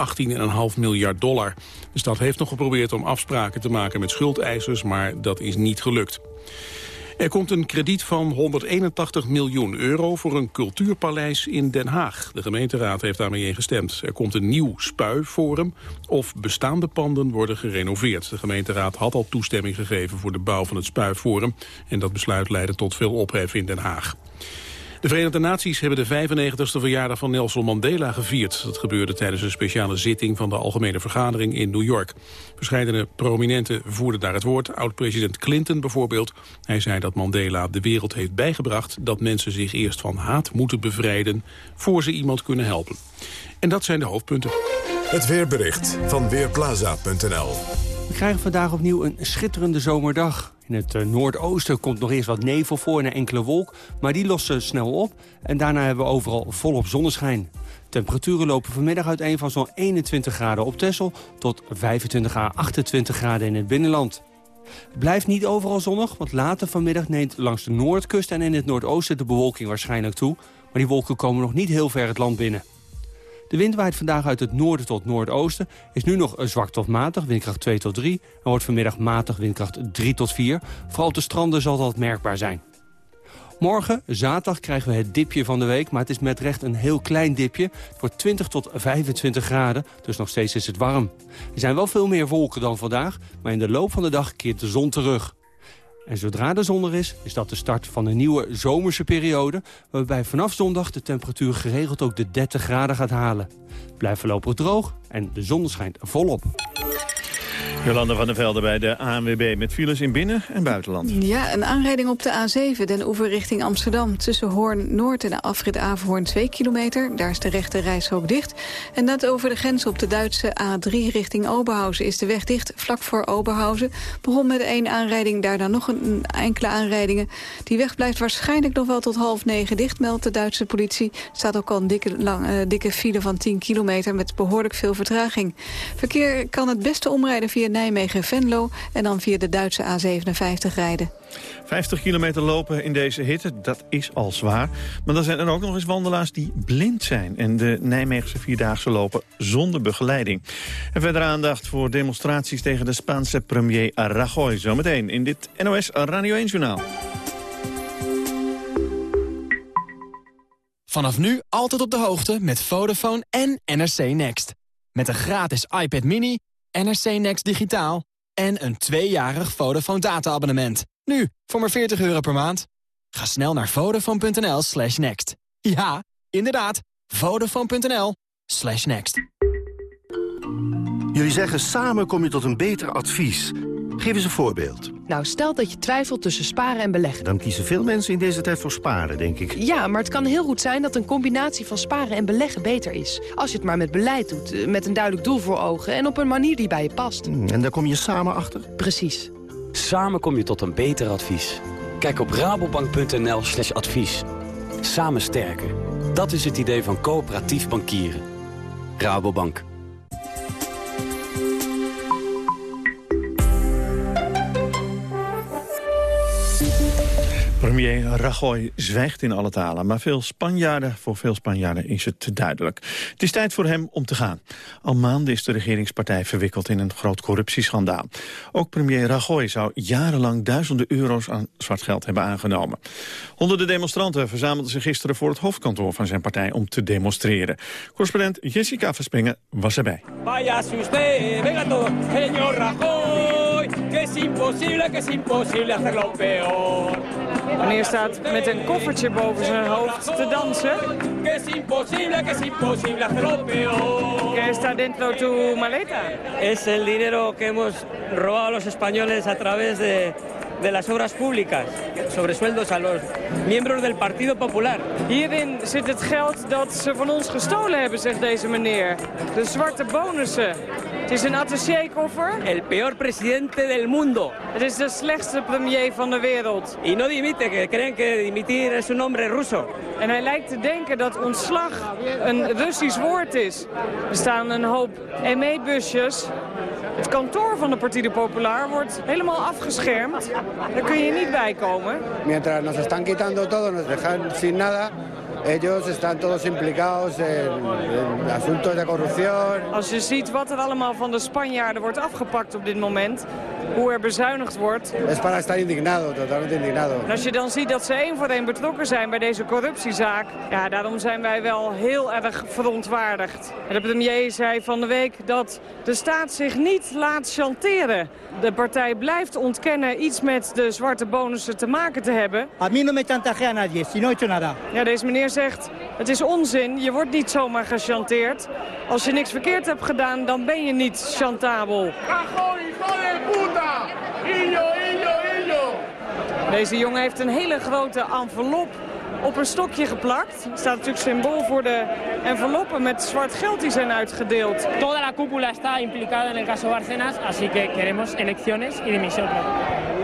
18,5 miljard dollar. De stad heeft nog geprobeerd om afspraken te maken met schuldeisers, maar dat is niet gelukt. Er komt een krediet van 181 miljoen euro voor een cultuurpaleis in Den Haag. De gemeenteraad heeft daarmee ingestemd. Er komt een nieuw spuiforum of bestaande panden worden gerenoveerd. De gemeenteraad had al toestemming gegeven voor de bouw van het spuiforum. En dat besluit leidde tot veel ophef in Den Haag. De Verenigde Naties hebben de 95e verjaardag van Nelson Mandela gevierd. Dat gebeurde tijdens een speciale zitting van de Algemene Vergadering in New York. Verscheidene prominenten voerden daar het woord. Oud-president Clinton bijvoorbeeld. Hij zei dat Mandela de wereld heeft bijgebracht... dat mensen zich eerst van haat moeten bevrijden... voor ze iemand kunnen helpen. En dat zijn de hoofdpunten. Het weerbericht van Weerplaza.nl We krijgen vandaag opnieuw een schitterende zomerdag. In het eh, noordoosten komt nog eerst wat nevel voor en een enkele wolk. Maar die lossen snel op. En daarna hebben we overal volop zonneschijn. Temperaturen lopen vanmiddag uiteen van zo'n 21 graden op Texel... tot 25 à 28 graden in het binnenland. Het blijft niet overal zonnig, want later vanmiddag neemt langs de noordkust... en in het noordoosten de bewolking waarschijnlijk toe. Maar die wolken komen nog niet heel ver het land binnen. De wind waait vandaag uit het noorden tot noordoosten. Is nu nog zwak tot matig, windkracht 2 tot 3. En wordt vanmiddag matig, windkracht 3 tot 4. Vooral op de stranden zal dat merkbaar zijn. Morgen, zaterdag, krijgen we het dipje van de week. Maar het is met recht een heel klein dipje. Het wordt 20 tot 25 graden, dus nog steeds is het warm. Er zijn wel veel meer wolken dan vandaag. Maar in de loop van de dag keert de zon terug. En zodra de zon er is, is dat de start van een nieuwe zomerse periode... waarbij vanaf zondag de temperatuur geregeld ook de 30 graden gaat halen. Het blijft voorlopig droog en de zon schijnt volop. Jolanda van der Velde bij de ANWB met files in binnen- en buitenland. Ja, een aanrijding op de A7, den oever richting Amsterdam. Tussen Hoorn-Noord en de afrit Averhoorn 2 kilometer. Daar is de rechte reishok dicht. En net over de grens op de Duitse A3 richting Oberhausen is de weg dicht. Vlak voor Oberhausen. Begon met één aanrijding, daar dan nog een enkele aanrijdingen. Die weg blijft waarschijnlijk nog wel tot half negen dicht, meldt de Duitse politie. staat ook al een dikke, lang, uh, dikke file van 10 kilometer met behoorlijk veel vertraging. Verkeer kan het beste omrijden via Nijmegen-Venlo... en dan via de Duitse A57 rijden. 50 kilometer lopen in deze hitte, dat is al zwaar. Maar dan zijn er ook nog eens wandelaars die blind zijn... en de Nijmeegse Vierdaagse lopen zonder begeleiding. En verder aandacht voor demonstraties tegen de Spaanse premier Rajoy. Zometeen in dit NOS Radio 1-journaal. Vanaf nu altijd op de hoogte met Vodafone en NRC Next. Met een gratis iPad mini NRC Next Digitaal en een tweejarig Vodafone data-abonnement. Nu, voor maar 40 euro per maand. Ga snel naar vodafone.nl slash next. Ja, inderdaad, vodafone.nl slash next. Jullie zeggen samen kom je tot een beter advies. Geef eens een voorbeeld. Nou, stel dat je twijfelt tussen sparen en beleggen. Dan kiezen veel mensen in deze tijd voor sparen, denk ik. Ja, maar het kan heel goed zijn dat een combinatie van sparen en beleggen beter is. Als je het maar met beleid doet, eh, met een duidelijk doel voor ogen... en op een manier die bij je past. En daar kom je samen achter? Precies. Samen kom je tot een beter advies. Kijk op rabobank.nl slash advies. Samen sterker. Dat is het idee van coöperatief bankieren. Rabobank. Premier Rajoy zwijgt in alle talen, maar veel Spanjaarden, voor veel Spanjaarden is het duidelijk. Het is tijd voor hem om te gaan. Al maanden is de regeringspartij verwikkeld in een groot corruptieschandaal. Ook premier Rajoy zou jarenlang duizenden euro's aan zwart geld hebben aangenomen. Honderden demonstranten verzamelden zich gisteren voor het hoofdkantoor van zijn partij om te demonstreren. Correspondent Jessica Verspringen was erbij. Vaya usted, venga todo, señor Rajoy, que es imposible, que es imposible hacerlo peor. Meneer staat met een koffertje boven zijn hoofd te dansen. Que es imposible, que es imposible hacerlo peor. ¿Qué está dentro tu maleta? Es el dinero que hemos robado los españoles a través de, de las obras públicas, sobre sueldos a los miembros del Partido Popular. Hierin zit het geld dat ze van ons gestolen hebben, zegt deze meneer. De zwarte bonussen. Het is een attachékoffer. El peor presidente del mundo. Het is de slechtste premier van de wereld. Y no dimite, que creen que dimitir es un nombre ruso. En hij lijkt te denken dat ontslag een Russisch woord is. Er staan een hoop ME-busjes. Het kantoor van de Partido Popular wordt helemaal afgeschermd. Daar kun je niet bij komen. Mientras nos están quitando todo, nos dejan sin nada. Ellos están todos implicados en, en asuntos de corrupción. Als je ziet wat er allemaal van de Spanjaarden wordt afgepakt op dit moment, hoe er bezuinigd wordt. Es para estar indignado, totalmente indignado. En als je dan ziet dat ze één voor één betrokken zijn bij deze corruptiezaak, ja, daarom zijn wij wel heel erg verontwaardigd. En de premier zei van de week dat de staat zich niet laat chanteren. De partij blijft ontkennen iets met de zwarte bonussen te maken te hebben. A mí no me chantajea nadie, si no he hecho nada. Ja, deze meneer zegt, het is onzin, je wordt niet zomaar gechanteerd. Als je niks verkeerd hebt gedaan, dan ben je niet chantabel. Deze jongen heeft een hele grote envelop op een stokje geplakt. Er staat natuurlijk symbool voor de enveloppen met zwart geld die zijn uitgedeeld. Toda la cúpula está implicada en el caso Bárcenas, así que queremos elecciones y dimisión.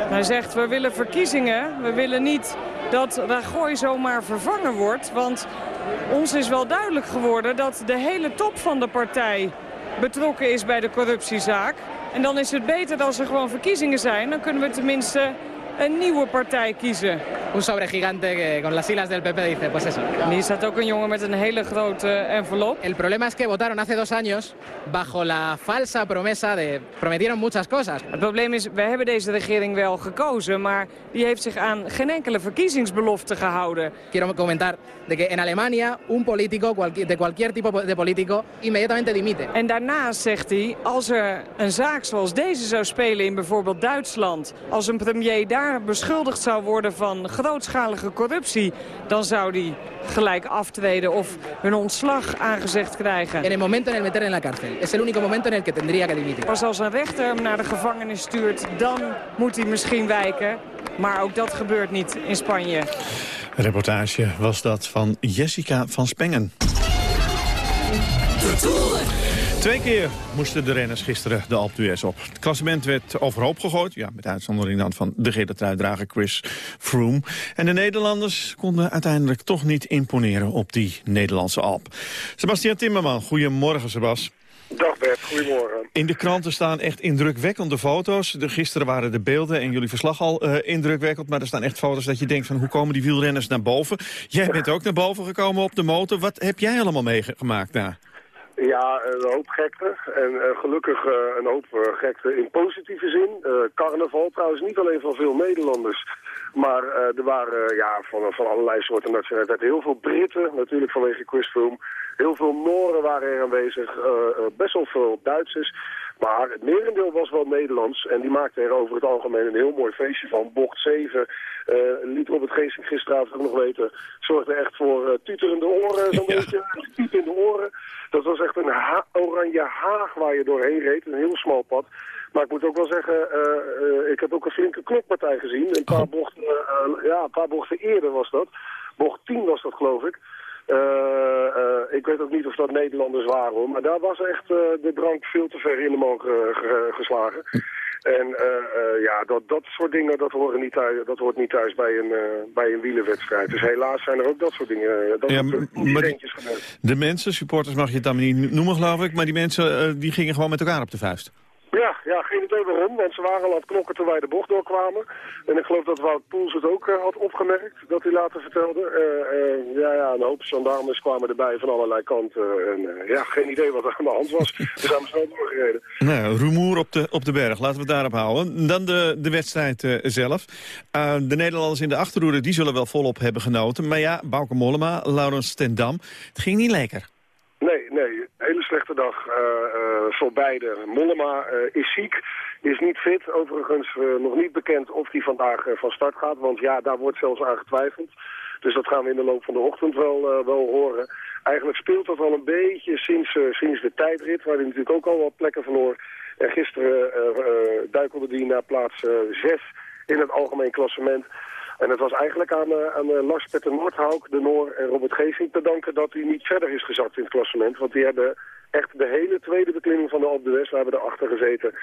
Hij zegt, we willen verkiezingen. We willen niet dat Rajoy zomaar vervangen wordt. Want ons is wel duidelijk geworden dat de hele top van de partij betrokken is bij de corruptiezaak. En dan is het beter als er gewoon verkiezingen zijn. Dan kunnen we tenminste een nieuwe partij kiezen. Un sobre gigante que con las siglas del PP dice, pues eso. Hier staat ook een jongen met een hele grote envelop. El problema es que votaron hace dos años bajo la falsa promesa de... Prometieron muchas cosas. Het probleem is, wij hebben deze regering wel gekozen, maar die heeft zich aan geen enkele verkiezingsbelofte gehouden. Quiero comentar de que en Alemania un político, de cualquier tipo de político, inmediatamente dimite. En daarnaast zegt hij, als er een zaak zoals deze zou spelen in bijvoorbeeld Duitsland, als een premier daar beschuldigd zou worden van grootschalige corruptie, dan zou die gelijk aftreden of hun ontslag aangezegd krijgen. En el momento en el meter en la cárcel. Es el único momento en el que tendría que dimitir. Pas als een rechter hem naar de gevangenis stuurt, dan moet hij misschien wijken. Maar ook dat gebeurt niet in Spanje. Reportage was dat van Jessica van Spengen. Twee keer moesten de renners gisteren de Alpe d'Huez op. Het klassement werd overhoop gegooid. Ja, met uitzondering dan van de gele truidrager Chris Froome. En de Nederlanders konden uiteindelijk toch niet imponeren op die Nederlandse Alp. Sebastian Timmerman, goedemorgen Sebas. Dag Bert, goedemorgen. In de kranten staan echt indrukwekkende foto's. De, gisteren waren de beelden en jullie verslag al uh, indrukwekkend. Maar er staan echt foto's dat je denkt van hoe komen die wielrenners naar boven. Jij bent ook naar boven gekomen op de motor. Wat heb jij allemaal meegemaakt daar? Ja, een hoop gekte. En uh, gelukkig uh, een hoop uh, gekte in positieve zin. carnaval trouwens niet alleen van veel Nederlanders. Maar er waren ja, van, van allerlei soorten nationaliteiten. Heel veel Britten, natuurlijk vanwege Chris Froome. Heel veel Noren waren er aanwezig. best wel veel Duitsers. Maar het merendeel was wel Nederlands. En die maakte er over het algemeen een heel mooi feestje van. Bocht 7 uh, liet Robert Geesink gisteravond ook nog weten. Zorgde echt voor uh, tuterende oren, zo'n ja. beetje. Tuut in de oren. Dat was echt een ha oranje haag waar je doorheen reed. Een heel smal pad. Maar ik moet ook wel zeggen, uh, ik heb ook een flinke klokpartij gezien. Een paar, bochten, ja, een paar bochten eerder was dat. Bocht 10 was dat, geloof ik. Uh, uh, ik weet ook niet of dat Nederlanders waren, hoor. maar daar was echt uh, de drank veel te ver in de man geslagen. En ja, dat, dat soort dingen, dat, horen niet thuis, dat hoort niet thuis bij een, bij een wielerwedstrijd. Dus helaas zijn er ook dat soort dingen, dat ja, maar die, De mensen, supporters mag je het dan niet noemen geloof ik, maar die mensen die gingen gewoon met elkaar op de vuist. Ja, ja, geen idee waarom, want ze waren al aan het knokken toen wij de bocht doorkwamen. En ik geloof dat Wout Poels het ook uh, had opgemerkt, dat hij later vertelde. Uh, uh, ja, ja, een hoop gendarmes kwamen erbij van allerlei kanten. En ja, geen idee wat er aan de hand was. We zijn snel doorgereden. Nou, rumoer op de, op de berg, laten we het daarop houden. Dan de, de wedstrijd zelf. de Nederlanders in de achterhoede, die zullen wel volop hebben genoten. Maar ja, Bauke Mollema, Laurens ten Dam, het ging niet lekker. Nee, nee. Hele slechte dag uh, voor beide. Mollema uh, is ziek, is niet fit. Overigens nog niet bekend of hij vandaag van start gaat. Want ja, daar wordt zelfs aan getwijfeld. Dus dat gaan we in de loop van de ochtend wel, wel horen. Eigenlijk speelt dat al een beetje sinds, sinds de tijdrit, waar hij natuurlijk ook al wat plekken verloor. En gisteren duikelde hij naar plaats 6 in het algemeen klassement. En het was eigenlijk aan, uh, aan uh, Lars Petter Noordhauk, de Noor en Robert Geesink te danken dat hij niet verder is gezakt in het klassement. Want die hebben echt de hele tweede beklimming van de Alpe d'Huez, we hebben erachter gezeten,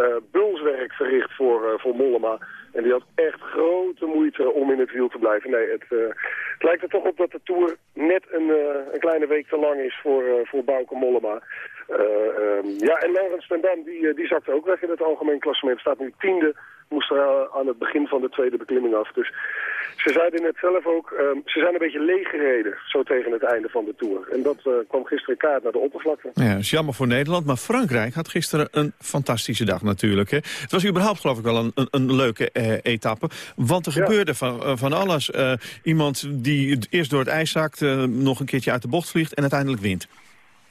uh, bulswerk verricht voor, voor Mollema. En die had echt grote moeite om in het wiel te blijven. Nee, het, het lijkt er toch op dat de Tour net een, een kleine week te lang is voor, voor Bauke Mollema. Um, ja, en Laurens ten Dam, die, die zakte ook weg in het algemeen klassement. Staat nu tiende moest er aan het begin van de tweede beklimming af. Dus ze zeiden net zelf ook, um, ze zijn een beetje leeggereden, zo tegen het einde van de Tour. En dat uh, kwam gisteren kaart naar de oppervlakte. Ja, is jammer voor Nederland, maar Frankrijk had gisteren een fantastische dag natuurlijk. Hè? Het was überhaupt geloof ik wel een, een, een leuke uh, etappe, want er ja. gebeurde van, uh, van alles. iemand die eerst door het ijs zakt, nog een keertje uit de bocht vliegt en uiteindelijk wint.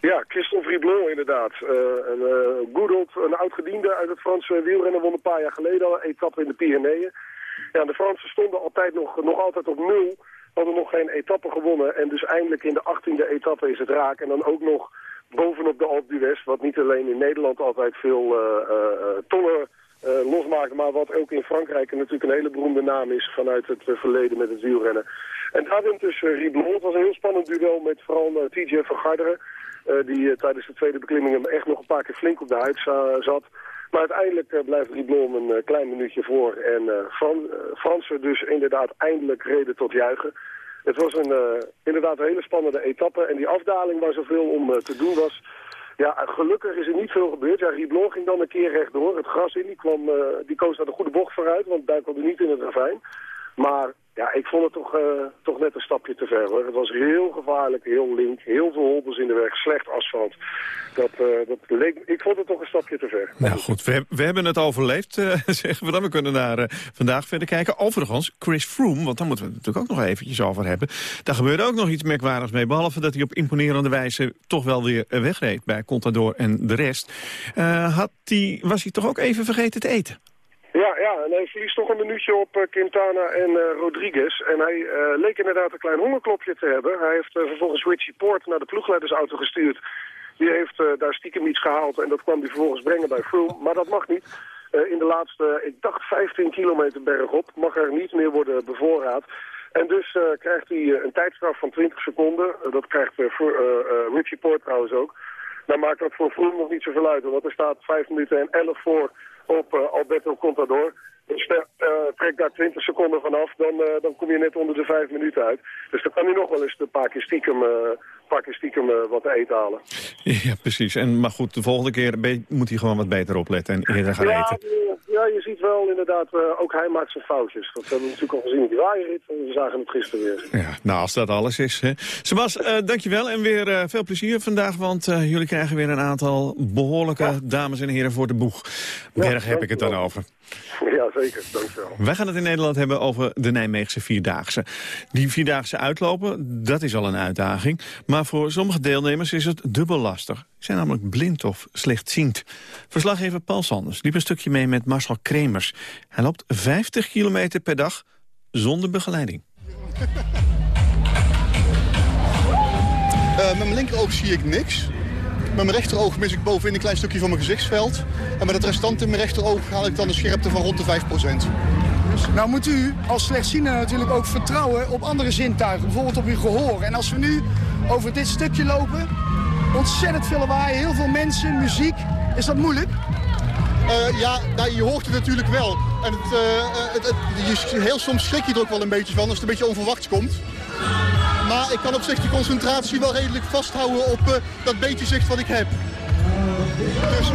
Ja, Christophe Riblon inderdaad. Uh, een uh, een oud-gediende uit het Franse wielrennen, won een paar jaar geleden al een etappe in de Pyreneeën. Ja, de Fransen stonden altijd nog, nog altijd op nul, hadden nog geen etappe gewonnen. En dus eindelijk in de achttiende etappe is het raak. En dan ook nog bovenop de Alpe d'Huez, wat niet alleen in Nederland altijd veel uh, tonnen losmaakt, maar wat ook in Frankrijk natuurlijk een hele beroemde naam is vanuit het verleden met het wielrennen. En daar wint dus Riblon. Was een heel spannend duel met vooral TJ van Garderen. Uh, die uh, tijdens de tweede beklimming hem echt nog een paar keer flink op de huid zat. Maar uiteindelijk uh, blijft Riblon een klein minuutje voor. En Fran Fransen dus inderdaad eindelijk reden tot juichen. Het was een, inderdaad een hele spannende etappe. En die afdaling waar zoveel om te doen was... Ja, gelukkig is er niet veel gebeurd. Ja, Riblon ging dan een keer rechtdoor. Het gras in, die, kwam, die koos naar de goede bocht vooruit, want daar kwam hij niet in het ravijn. Maar ja, ik vond het toch, uh, toch net een stapje te ver hoor. Het was heel gevaarlijk, heel link, heel veel hobbels in de weg, slecht asfalt. Dat, uh, dat leek, ik vond het toch een stapje te ver. Nou goed, we, we hebben het overleefd, uh, zeggen we dan. We kunnen daar vandaag verder kijken. Overigens, Chris Froome, want daar moeten we het natuurlijk ook nog eventjes over hebben. Daar gebeurde ook nog iets merkwaardigs mee. Behalve dat hij op imponerende wijze toch wel weer wegreed bij Contador en de rest. had die, was hij toch ook even vergeten te eten? Ja, ja, en hij verliest toch een minuutje op uh, Quintana en uh, Rodriguez. En hij uh, leek inderdaad een klein hongerklopje te hebben. Hij heeft vervolgens Richie Poort naar de ploegleidersauto gestuurd. Die heeft daar stiekem iets gehaald en dat kwam hij vervolgens brengen bij Froome. Maar dat mag niet. in de laatste, ik dacht 15 kilometer bergop, mag er niet meer worden bevoorraad. En dus krijgt hij een tijdstraf van 20 seconden. dat krijgt Richie Poort trouwens ook. Dan maakt dat voor Froome nog niet zoveel uit, want er staat 5 minuten en 11 voor op uh, Alberto Contador. Dus uh, trek daar 20 seconden vanaf, dan, uh, dan kom je net onder de 5 minuten uit. Dus dan kan hij nog wel eens een paar keer stiekem, paar keer stiekem wat te eten halen. Ja, precies. En, maar goed, de volgende keer moet hij gewoon wat beter opletten en eerder gaan ja, eten. Ja, je ziet wel inderdaad, ook hij maakt zijn foutjes. Dat hebben we natuurlijk al gezien in die waaierrit. We zagen het gisteren weer. Ja, nou, als dat alles is. Hè. Sebas, dankjewel en weer veel plezier vandaag. Want jullie krijgen weer een aantal behoorlijke ja. dames en heren voor de boeg. Berg heb ik het dan over. Ja, zeker. Dankjewel. Wij gaan het in Nederland hebben over de Nijmeegse Vierdaagse. Die Vierdaagse uitlopen, dat is al een uitdaging. Maar voor sommige deelnemers is het dubbel lastig. Ze zijn namelijk blind of slechtziend. Verslaggever Paul Sanders liep een stukje mee met Marcel Kremers. Hij loopt 50 kilometer per dag zonder begeleiding. Uh, met mijn linkeroog zie ik niks. Met mijn rechteroog mis ik bovenin een klein stukje van mijn gezichtsveld. En met het restant in mijn rechteroog haal ik dan een scherpte van rond de 5%. Nou moet u als slechtziende natuurlijk ook vertrouwen op andere zintuigen. Bijvoorbeeld op uw gehoor. En als we nu over dit stukje lopen, ontzettend veel lawaai, heel veel mensen, muziek. Is dat moeilijk? Uh, ja, nou, je hoort het natuurlijk wel. En het, uh, het, het, je, heel soms schrik je er ook wel een beetje van als het een beetje onverwachts komt. Maar ik kan op zich die concentratie wel redelijk vasthouden op uh, dat beetje zicht wat ik heb. Dus...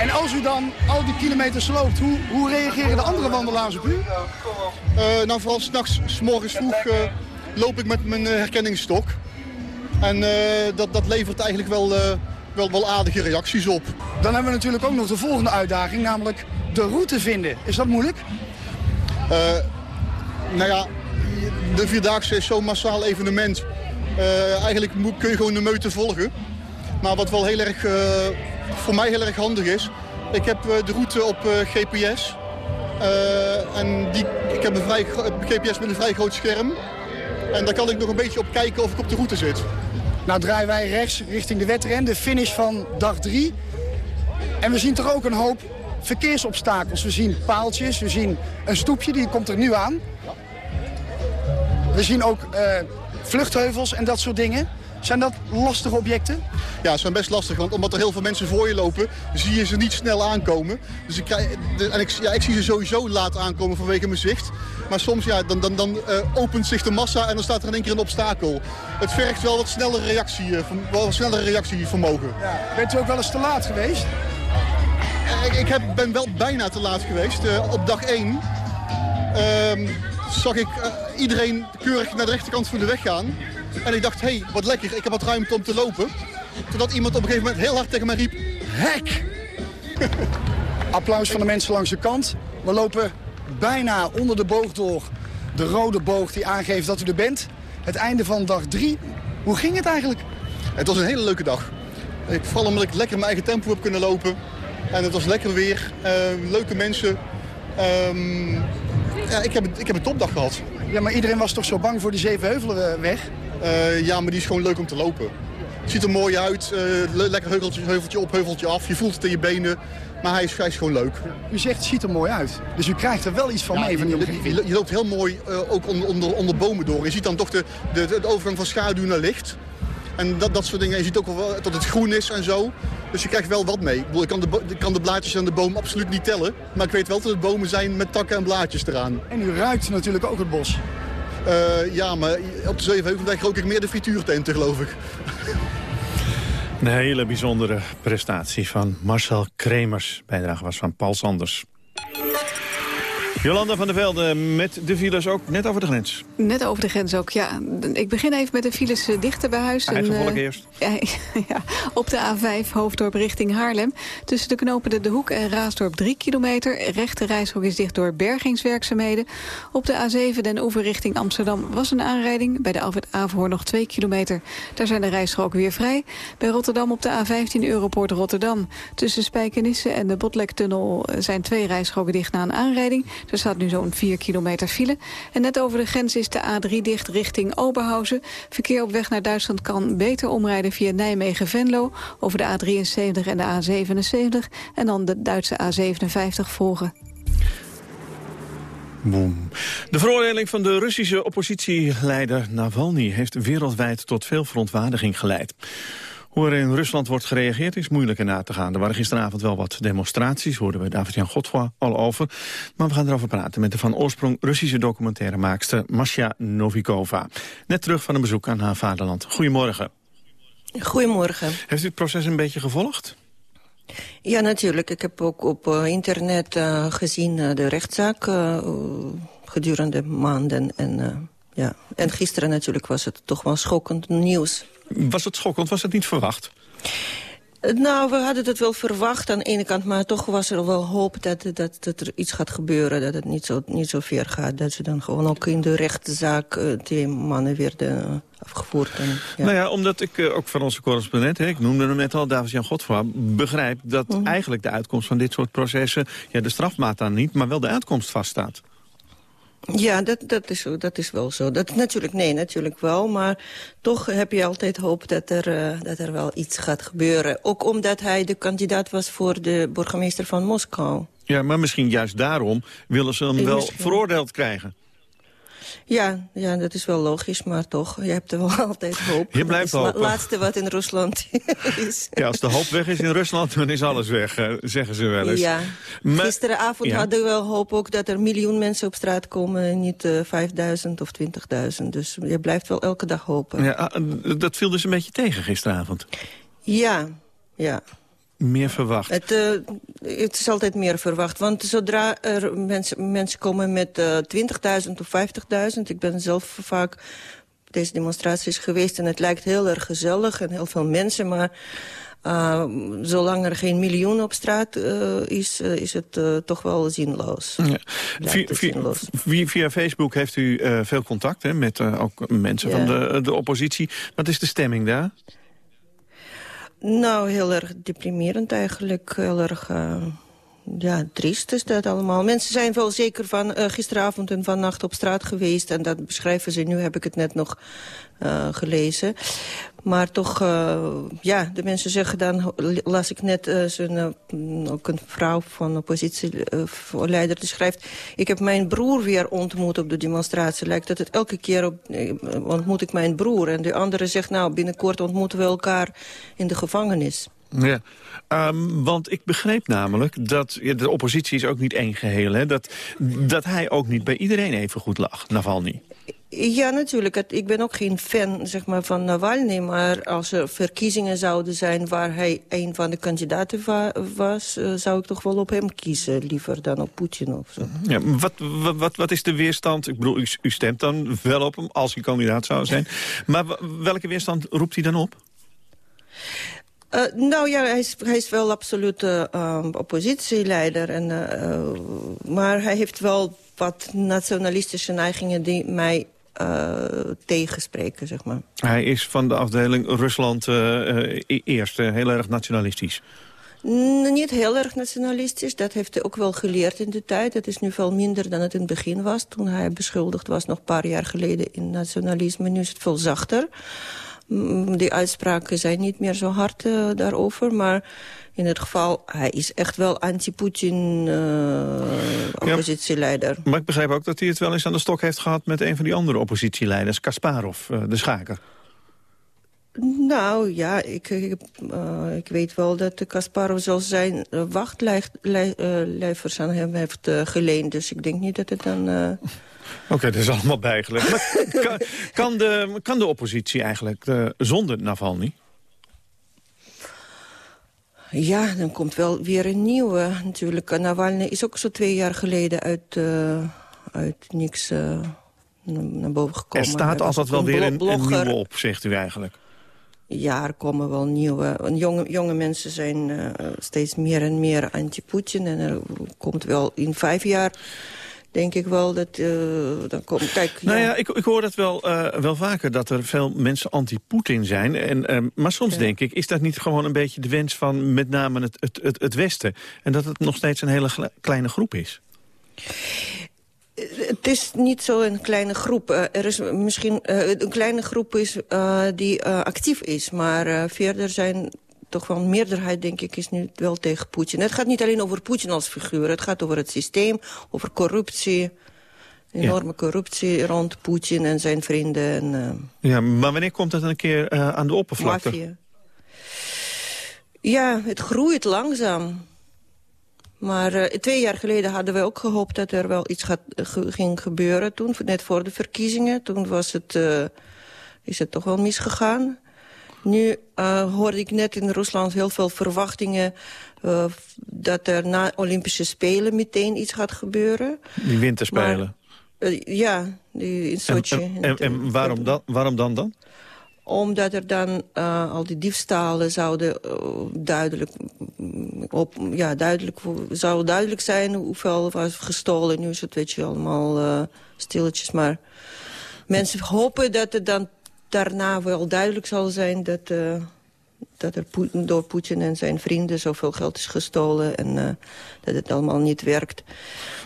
En als u dan al die kilometers loopt, hoe, hoe reageren de andere wandelaars op u? Nou, vooral s'nachts, s morgens vroeg, loop ik met mijn herkenningsstok. En dat, dat levert eigenlijk wel, wel, wel aardige reacties op. Dan hebben we natuurlijk ook nog de volgende uitdaging, namelijk de route vinden. Is dat moeilijk? nou ja, de Vierdaagse is zo'n massaal evenement. Uh, eigenlijk kun je gewoon de meute volgen. Maar wat wel heel erg, uh, voor mij heel erg handig is... ik heb uh, de route op GPS. en die, ik heb een vrij, GPS met een vrij groot scherm. En daar kan ik nog een beetje op kijken of ik op de route zit. Nou draaien wij rechts richting de wedren, de finish van dag 3. En we zien toch ook een hoop verkeersobstakels. We zien paaltjes, we zien een stoepje, die komt er nu aan. We zien ook uh, vluchtheuvels en dat soort dingen. Zijn dat lastige objecten? Ja, ze zijn best lastig, want omdat er heel veel mensen voor je lopen... zie je ze niet snel aankomen. Dus ik, krijg, en ik, ja, ik zie ze sowieso laat aankomen vanwege mijn zicht. Maar soms ja, dan, dan, dan uh, opent zich de massa en dan staat er in één keer een obstakel. Het vergt wel wat snellere, reactie, uh, wat snellere reactievermogen. Ja. Bent u ook wel eens te laat geweest? Ik, ik heb, ben wel bijna te laat geweest. Uh, op dag 1 ehm, zag ik iedereen keurig naar de rechterkant van de weg gaan. En ik dacht, hé, hey, wat lekker, ik heb wat ruimte om te lopen. Totdat iemand op een gegeven moment heel hard tegen mij riep, hek! Applaus van de mensen langs de kant. We lopen bijna onder de boog door. De rode boog die aangeeft dat u er bent. Het einde van dag drie. Hoe ging het eigenlijk? Het was een hele leuke dag. Ik, vooral omdat ik lekker mijn eigen tempo heb kunnen lopen. En het was lekker weer. Uh, leuke mensen. Um, ja, ik, heb, ik heb een topdag gehad. Ja, maar iedereen was toch zo bang voor die Zevenheuvelenweg? Uh, ja, maar die is gewoon leuk om te lopen. Het ziet er mooi uit. Uh, lekker heuveltje, heuveltje op, heuveltje af. Je voelt het in je benen. Maar hij is, hij is gewoon leuk. U zegt het ziet er mooi uit. Dus u krijgt er wel iets van mee van die. Je, je, loopt heel mooi uh, ook onder, onder, onder bomen door. Je ziet dan toch de, de, de overgang van schaduw naar licht. En dat, dat soort dingen. Je ziet ook wel dat het groen is en zo. Dus je krijgt wel wat mee. Ik, bedoel, ik, kan de, ik kan de blaadjes aan de boom absoluut niet tellen. Maar ik weet wel dat het bomen zijn met takken en blaadjes eraan. En u ruikt natuurlijk ook het bos. Uh, ja, maar op de Zevenheuvelweg rook ik meer de frituurtenten, geloof ik. Een hele bijzondere prestatie van Marcel Kremers. Bijdrage was van Paul Sanders. Jolanda van der Velde met de files ook net over de grens. Net over de grens ook, ja. Ik begin even met de files eh, dichter bij huis. Eigen volk uh, eerst. Ja, ja, op de A5 Hoofddorp richting Haarlem. Tussen de knopen De Hoek en Raasdorp 3 kilometer. Rechte reishok is dicht door bergingswerkzaamheden. Op de A7 Den Oever richting Amsterdam was een aanrijding. Bij de Alfred Averhoorn nog 2 kilometer. Daar zijn de rijstroken weer vrij. Bij Rotterdam op de A15 Europoort Rotterdam. Tussen Spijkenisse en de Botlektunnel zijn twee rijstroken dicht na een aanrijding. Er staat nu zo'n 4 kilometer file. En net over de grens is de A3 dicht richting Oberhausen. Verkeer op weg naar Duitsland kan beter omrijden via Nijmegen-Venlo... over de A73 en de A77 en dan de Duitse A57 volgen. Boom. De veroordeling van de Russische oppositieleider Navalny... heeft wereldwijd tot veel verontwaardiging geleid. Hoe er in Rusland wordt gereageerd is moeilijker na te gaan. Er waren gisteravond wel wat demonstraties, hoorden we David-Jan Godfroy al over. Maar we gaan erover praten met de van oorsprong Russische documentairemaakster Masha Novikova. Net terug van een bezoek aan haar vaderland. Goedemorgen. Goedemorgen. Heeft u het proces een beetje gevolgd? Ja, natuurlijk. Ik heb ook op uh, internet uh, gezien uh, de rechtszaak gedurende maanden. En, ja. en gisteren natuurlijk was het toch wel schokkend nieuws. Was het schokkend? Was het niet verwacht? Nou, we hadden het wel verwacht aan de ene kant, maar toch was er wel hoop dat, dat, dat er iets gaat gebeuren, dat het niet zo, niet zo ver gaat. Dat ze dan gewoon ook in de rechtszaak uh, die mannen werden afgevoerd. En, ja. Nou ja, omdat ik uh, ook van onze correspondent, hè, ik noemde hem net al, David-Jan Godfra, begrijp dat mm -hmm. eigenlijk de uitkomst van dit soort processen, ja, de strafmaat dan niet, maar wel de uitkomst vaststaat. Ja, dat, dat, is, dat is wel zo. Dat, natuurlijk, nee, natuurlijk wel. Maar toch heb je altijd hoop dat er, uh, dat er wel iets gaat gebeuren. Ook omdat hij de kandidaat was voor de burgemeester van Moskou. Ja, maar misschien juist daarom willen ze hem wel misschien. veroordeeld krijgen. Ja, ja, dat is wel logisch, maar toch, je hebt er wel altijd hoop. Je blijft hopen. het laatste wat in Rusland is. Ja, als de hoop weg is in Rusland, dan is alles weg, zeggen ze wel eens. Ja, maar, gisteravond ja. hadden we wel hoop ook dat er miljoen mensen op straat komen... niet uh, 5000 of 20.000, dus je blijft wel elke dag hopen. Ja, dat viel dus een beetje tegen gisteravond. Ja, ja. Meer verwacht? Het, uh, het, is altijd meer verwacht. Want zodra er mensen, mensen komen met uh, 20.000 of 50.000... ik ben zelf vaak op deze demonstraties geweest... en het lijkt heel erg gezellig en heel veel mensen... maar uh, zolang er geen miljoen op straat uh, is, uh, is het toch wel zinloos. Ja. Via, zinloos. Via, via, Facebook heeft u veel contact hè, met ook mensen ja. van de, de oppositie. Wat is de stemming daar? Nou, heel erg deprimerend eigenlijk. Heel erg, uh, ja, triest is dat allemaal. Mensen zijn wel zeker van uh, gisteravond en vannacht op straat geweest. En dat beschrijven ze nu, heb ik het net nog uh, gelezen. Maar toch, uh, ja, de mensen zeggen dan... las ik net uh, ook een vrouw van oppositieleider die schrijft... ik heb mijn broer weer ontmoet op de demonstratie. Lijkt dat het elke keer op, ontmoet ik mijn broer. En de andere zegt, nou, binnenkort ontmoeten we elkaar in de gevangenis. Ja, um, want ik begreep namelijk dat ja, de oppositie is ook niet één geheel. Hè? Dat, dat hij ook niet bij iedereen even goed lag, Navalny. Ja, natuurlijk. Ik ben ook geen fan zeg maar, van Navalny. Maar als er verkiezingen zouden zijn waar hij een van de kandidaten was... Uh, zou ik toch wel op hem kiezen, liever dan op Poetin of zo. Ja, wat, wat, wat is de weerstand? Ik bedoel, u, u stemt dan wel op hem als hij kandidaat zou zijn. Maar welke weerstand roept hij dan op? Uh, nou ja, hij is, hij is wel absoluut uh, oppositieleider. En, uh, maar hij heeft wel wat nationalistische neigingen die mij tegenspreken, zeg maar. Hij is van de afdeling Rusland e-, eerst heel erg nationalistisch. N niet heel erg nationalistisch. Dat heeft hij ook wel geleerd in de tijd. Dat is nu veel minder dan het in het begin was. Toen hij beschuldigd was, nog een paar jaar geleden, in nationalisme. Nu is het veel zachter. Die uitspraken zijn niet meer zo hard uh, daarover. Maar in het geval, hij is echt wel anti-Poetin uh, oppositieleider. Ja, maar ik begrijp ook dat hij het wel eens aan de stok heeft gehad... met een van die andere oppositieleiders, Kasparov, uh, de schaker. Nou ja, ik, ik, ik, weet wel dat de Kasparov zelfs zijn wachtlijvers aan hem heeft geleend. Dus ik denk niet dat het dan... Oké, okay, dat is allemaal bijgelegd. kan, kan, de, kan de oppositie eigenlijk uh, zonder Navalny? Ja, dan komt wel weer een nieuwe natuurlijk. Navalny is ook zo twee jaar geleden uit, uh, uit niks uh, naar boven gekomen. Er staat altijd wel weer een, een, nieuwe op, zegt u eigenlijk. Ja, er komen wel nieuwe... Jonge, jonge mensen zijn uh, steeds meer en meer anti-Poetin. En er komt wel in vijf jaar denk ik wel dat... Uh, dan komt, kijk, nou ja, ik, ik hoor dat wel, uh, wel vaker, dat er veel mensen anti-Poetin zijn. En, uh, maar soms ja. denk ik, is dat niet gewoon een beetje de wens van met name het, het, het, het Westen? En dat het nog steeds een hele kleine groep is? Het is niet zo een kleine groep. Er is misschien een kleine groep is, die actief is. Maar verder zijn toch wel een meerderheid, denk ik, is nu wel tegen Poetin. Het gaat niet alleen over Poetin als figuur. Het gaat over het systeem, over corruptie. Enorme ja. corruptie rond Poetin en zijn vrienden. En, uh, ja, maar wanneer komt dat een keer uh, aan de oppervlakte? Mafia. Ja, het groeit langzaam. Maar uh, twee jaar geleden hadden we ook gehoopt dat er wel iets gaat, ging gebeuren. Toen, net voor de verkiezingen. Toen was het, is het toch wel misgegaan. Nu uh, hoorde ik net in Rusland heel veel verwachtingen... Uh, dat er na Olympische Spelen meteen iets gaat gebeuren. Die winterspelen? Maar, uh, ja, die in Sochi. En, en, en, en waarom, dan, waarom dan dan? Omdat er dan al die diefstalen zouden duidelijk, op, ja, duidelijk, zou duidelijk zijn hoeveel was gestolen. Nu is het weet je allemaal stilletjes, maar mensen hopen dat het dan daarna wel duidelijk zal zijn dat, uh, dat er door Poetin en zijn vrienden zoveel geld is gestolen en uh, dat het allemaal niet werkt.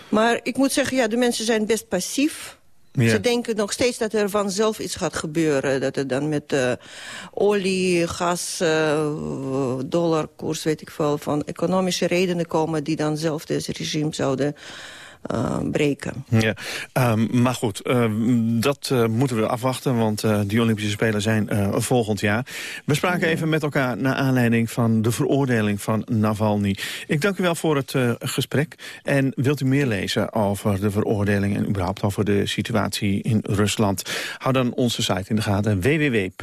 Maar ik moet zeggen, ja, de mensen zijn best passief. Ja. Ze denken nog steeds dat er vanzelf iets gaat gebeuren. Dat er dan met uh, olie, gas, uh, dollarkoers, weet ik veel... van economische redenen komen die dan zelf deze regime zouden uh, breken. Ja, um, maar goed, uh, dat uh, moeten we afwachten, want die Olympische Spelen zijn volgend jaar. We spraken even met elkaar naar aanleiding van de veroordeling van Navalny. Ik dank u wel voor het gesprek. En wilt u meer lezen over de veroordeling en überhaupt over de situatie in Rusland? Hou dan onze site in de gaten www.nos.nl.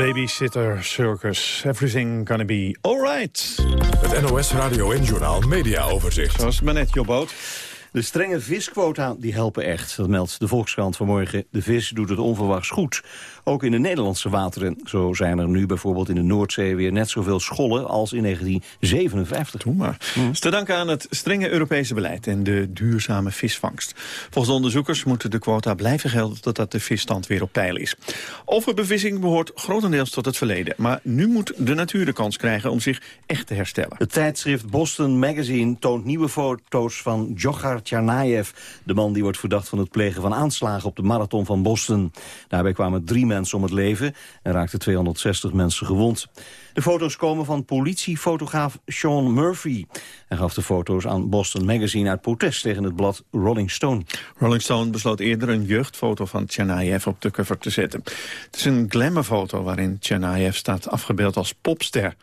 Babysitter Circus. Everything gonna be alright. Het NOS Radio en Journaal Media Overzicht. Zoals maar net, Jobboot. De strenge visquota die helpen echt, dat meldt de Volkskrant vanmorgen. De vis doet het onverwachts goed. Ook in de Nederlandse wateren. Zo zijn er nu bijvoorbeeld in de Noordzee weer net zoveel schollen als in 1957. Doe maar. Het is te danken aan het strenge Europese beleid en de duurzame visvangst. Volgens de onderzoekers moeten de quota blijven gelden totdat de visstand weer op peil is. Overbevissing behoort grotendeels tot het verleden. Maar nu moet de natuur de kans krijgen om zich echt te herstellen. Het tijdschrift Boston Magazine toont nieuwe foto's van Djokhar Tsarnaev. De man die wordt verdacht van het plegen van aanslagen op de marathon van Boston. Daarbij kwamen drie mensen om het leven en raakten 260 mensen gewond. De foto's komen van politiefotograaf Sean Murphy. Hij gaf de foto's aan Boston Magazine uit protest tegen het blad Rolling Stone. Rolling Stone besloot eerder een jeugdfoto van Tsarnaev op de cover te zetten. Het is een glamourfoto waarin Tsarnaev staat afgebeeld als popster.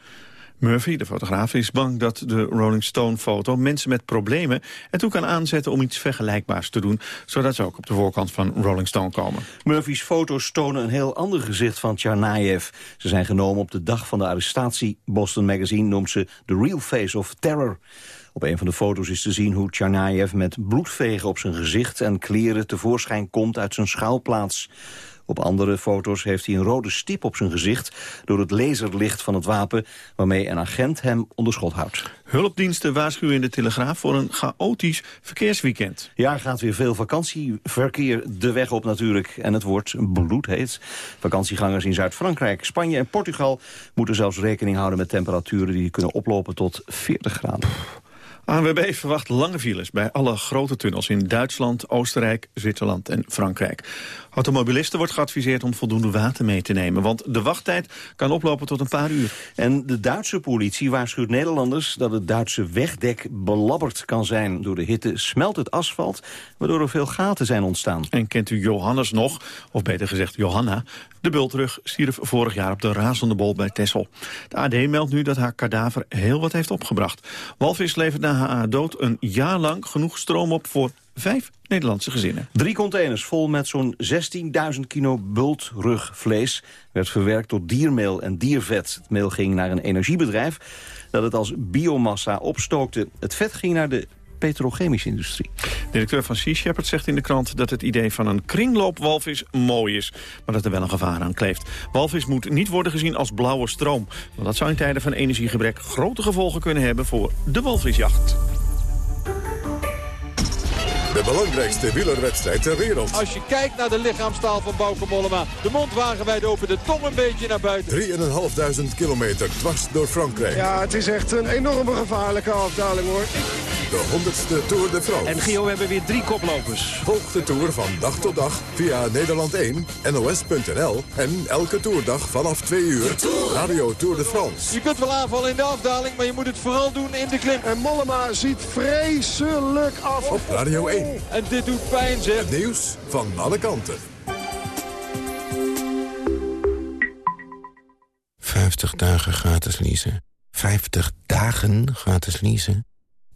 Murphy, de fotograaf, is bang dat de Rolling Stone-foto mensen met problemen ertoe kan aanzetten om iets vergelijkbaars te doen, zodat ze ook op de voorkant van Rolling Stone komen. Murphy's foto's tonen een heel ander gezicht van Tsarnaev. Ze zijn genomen op de dag van de arrestatie. Boston Magazine noemt ze The Real Face of Terror. Op een van de foto's is te zien hoe Tsarnaev met bloedvegen op zijn gezicht en kleren tevoorschijn komt uit zijn schuilplaats. Op andere foto's heeft hij een rode stip op zijn gezicht... door het laserlicht van het wapen waarmee een agent hem onder schot houdt. Hulpdiensten waarschuwen in de Telegraaf voor een chaotisch verkeersweekend. Ja, gaat weer veel vakantieverkeer de weg op natuurlijk. En het wordt bloedheet. Vakantiegangers in Zuid-Frankrijk, Spanje en Portugal... moeten zelfs rekening houden met temperaturen die kunnen oplopen tot 40 graden. ANWB verwacht lange files bij alle grote tunnels in Duitsland, Oostenrijk, Zwitserland en Frankrijk. Automobilisten wordt geadviseerd om voldoende water mee te nemen, want de wachttijd kan oplopen tot een paar uur. En de Duitse politie waarschuwt Nederlanders dat het Duitse wegdek belabberd kan zijn. Door de hitte smelt het asfalt, waardoor er veel gaten zijn ontstaan. En kent u Johannes nog, of beter gezegd Johanna? De bultrug stierf vorig jaar op de razende bol bij Texel. De AD meldt nu dat haar kadaver heel wat heeft opgebracht. Walvis levert na haar dood een jaar lang genoeg stroom op voor vijf Nederlandse gezinnen. Drie containers vol met zo'n 16.000 kilo bultrugvlees... werd verwerkt tot diermeel en diervet. Het meel ging naar een energiebedrijf dat het als biomassa opstookte. Het vet ging naar de petrochemische industrie. Directeur van Sea Shepherd zegt in de krant dat het idee van een kringloopwalvis mooi is, maar dat er wel een gevaar aan kleeft. Walvis moet niet worden gezien als blauwe stroom, want dat zou in tijden van energiegebrek grote gevolgen kunnen hebben voor de walvisjacht. De belangrijkste wielerwedstrijd ter wereld. Als je kijkt naar de lichaamstaal van Bauke Mollema. De mond wagenwijd open, de tong een beetje naar buiten. 3.500 kilometer dwars door Frankrijk. Ja, het is echt een enorme gevaarlijke afdaling hoor. De 100ste Tour de France. En Gio, we hebben weer drie koplopers. Volg de Tour van dag tot dag via Nederland 1, NOS.nl en elke toerdag vanaf 2 uur. Radio Tour de France. Je kunt wel aanvallen in de afdaling, maar je moet het vooral doen in de klim. En Mollema ziet vreselijk af. Op Radio 1. En dit doet pijn, zeg. Het nieuws van alle kanten. 50 dagen gratis leasen. 50 dagen gratis leasen.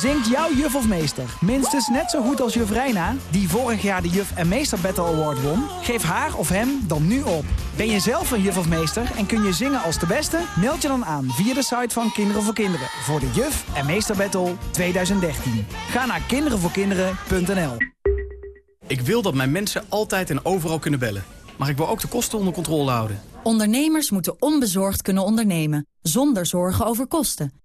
Zingt jouw juf of meester minstens net zo goed als juf Reina... die vorig jaar de Juf en Meester Battle Award won? Geef haar of hem dan nu op. Ben je zelf een juf of meester en kun je zingen als de beste? Meld je dan aan via de site van Kinderen voor Kinderen... voor de Juf en Meester Battle 2013. Ga naar kinderenvoorkinderen.nl Ik wil dat mijn mensen altijd en overal kunnen bellen. Maar ik wil ook de kosten onder controle houden. Ondernemers moeten onbezorgd kunnen ondernemen, zonder zorgen over kosten.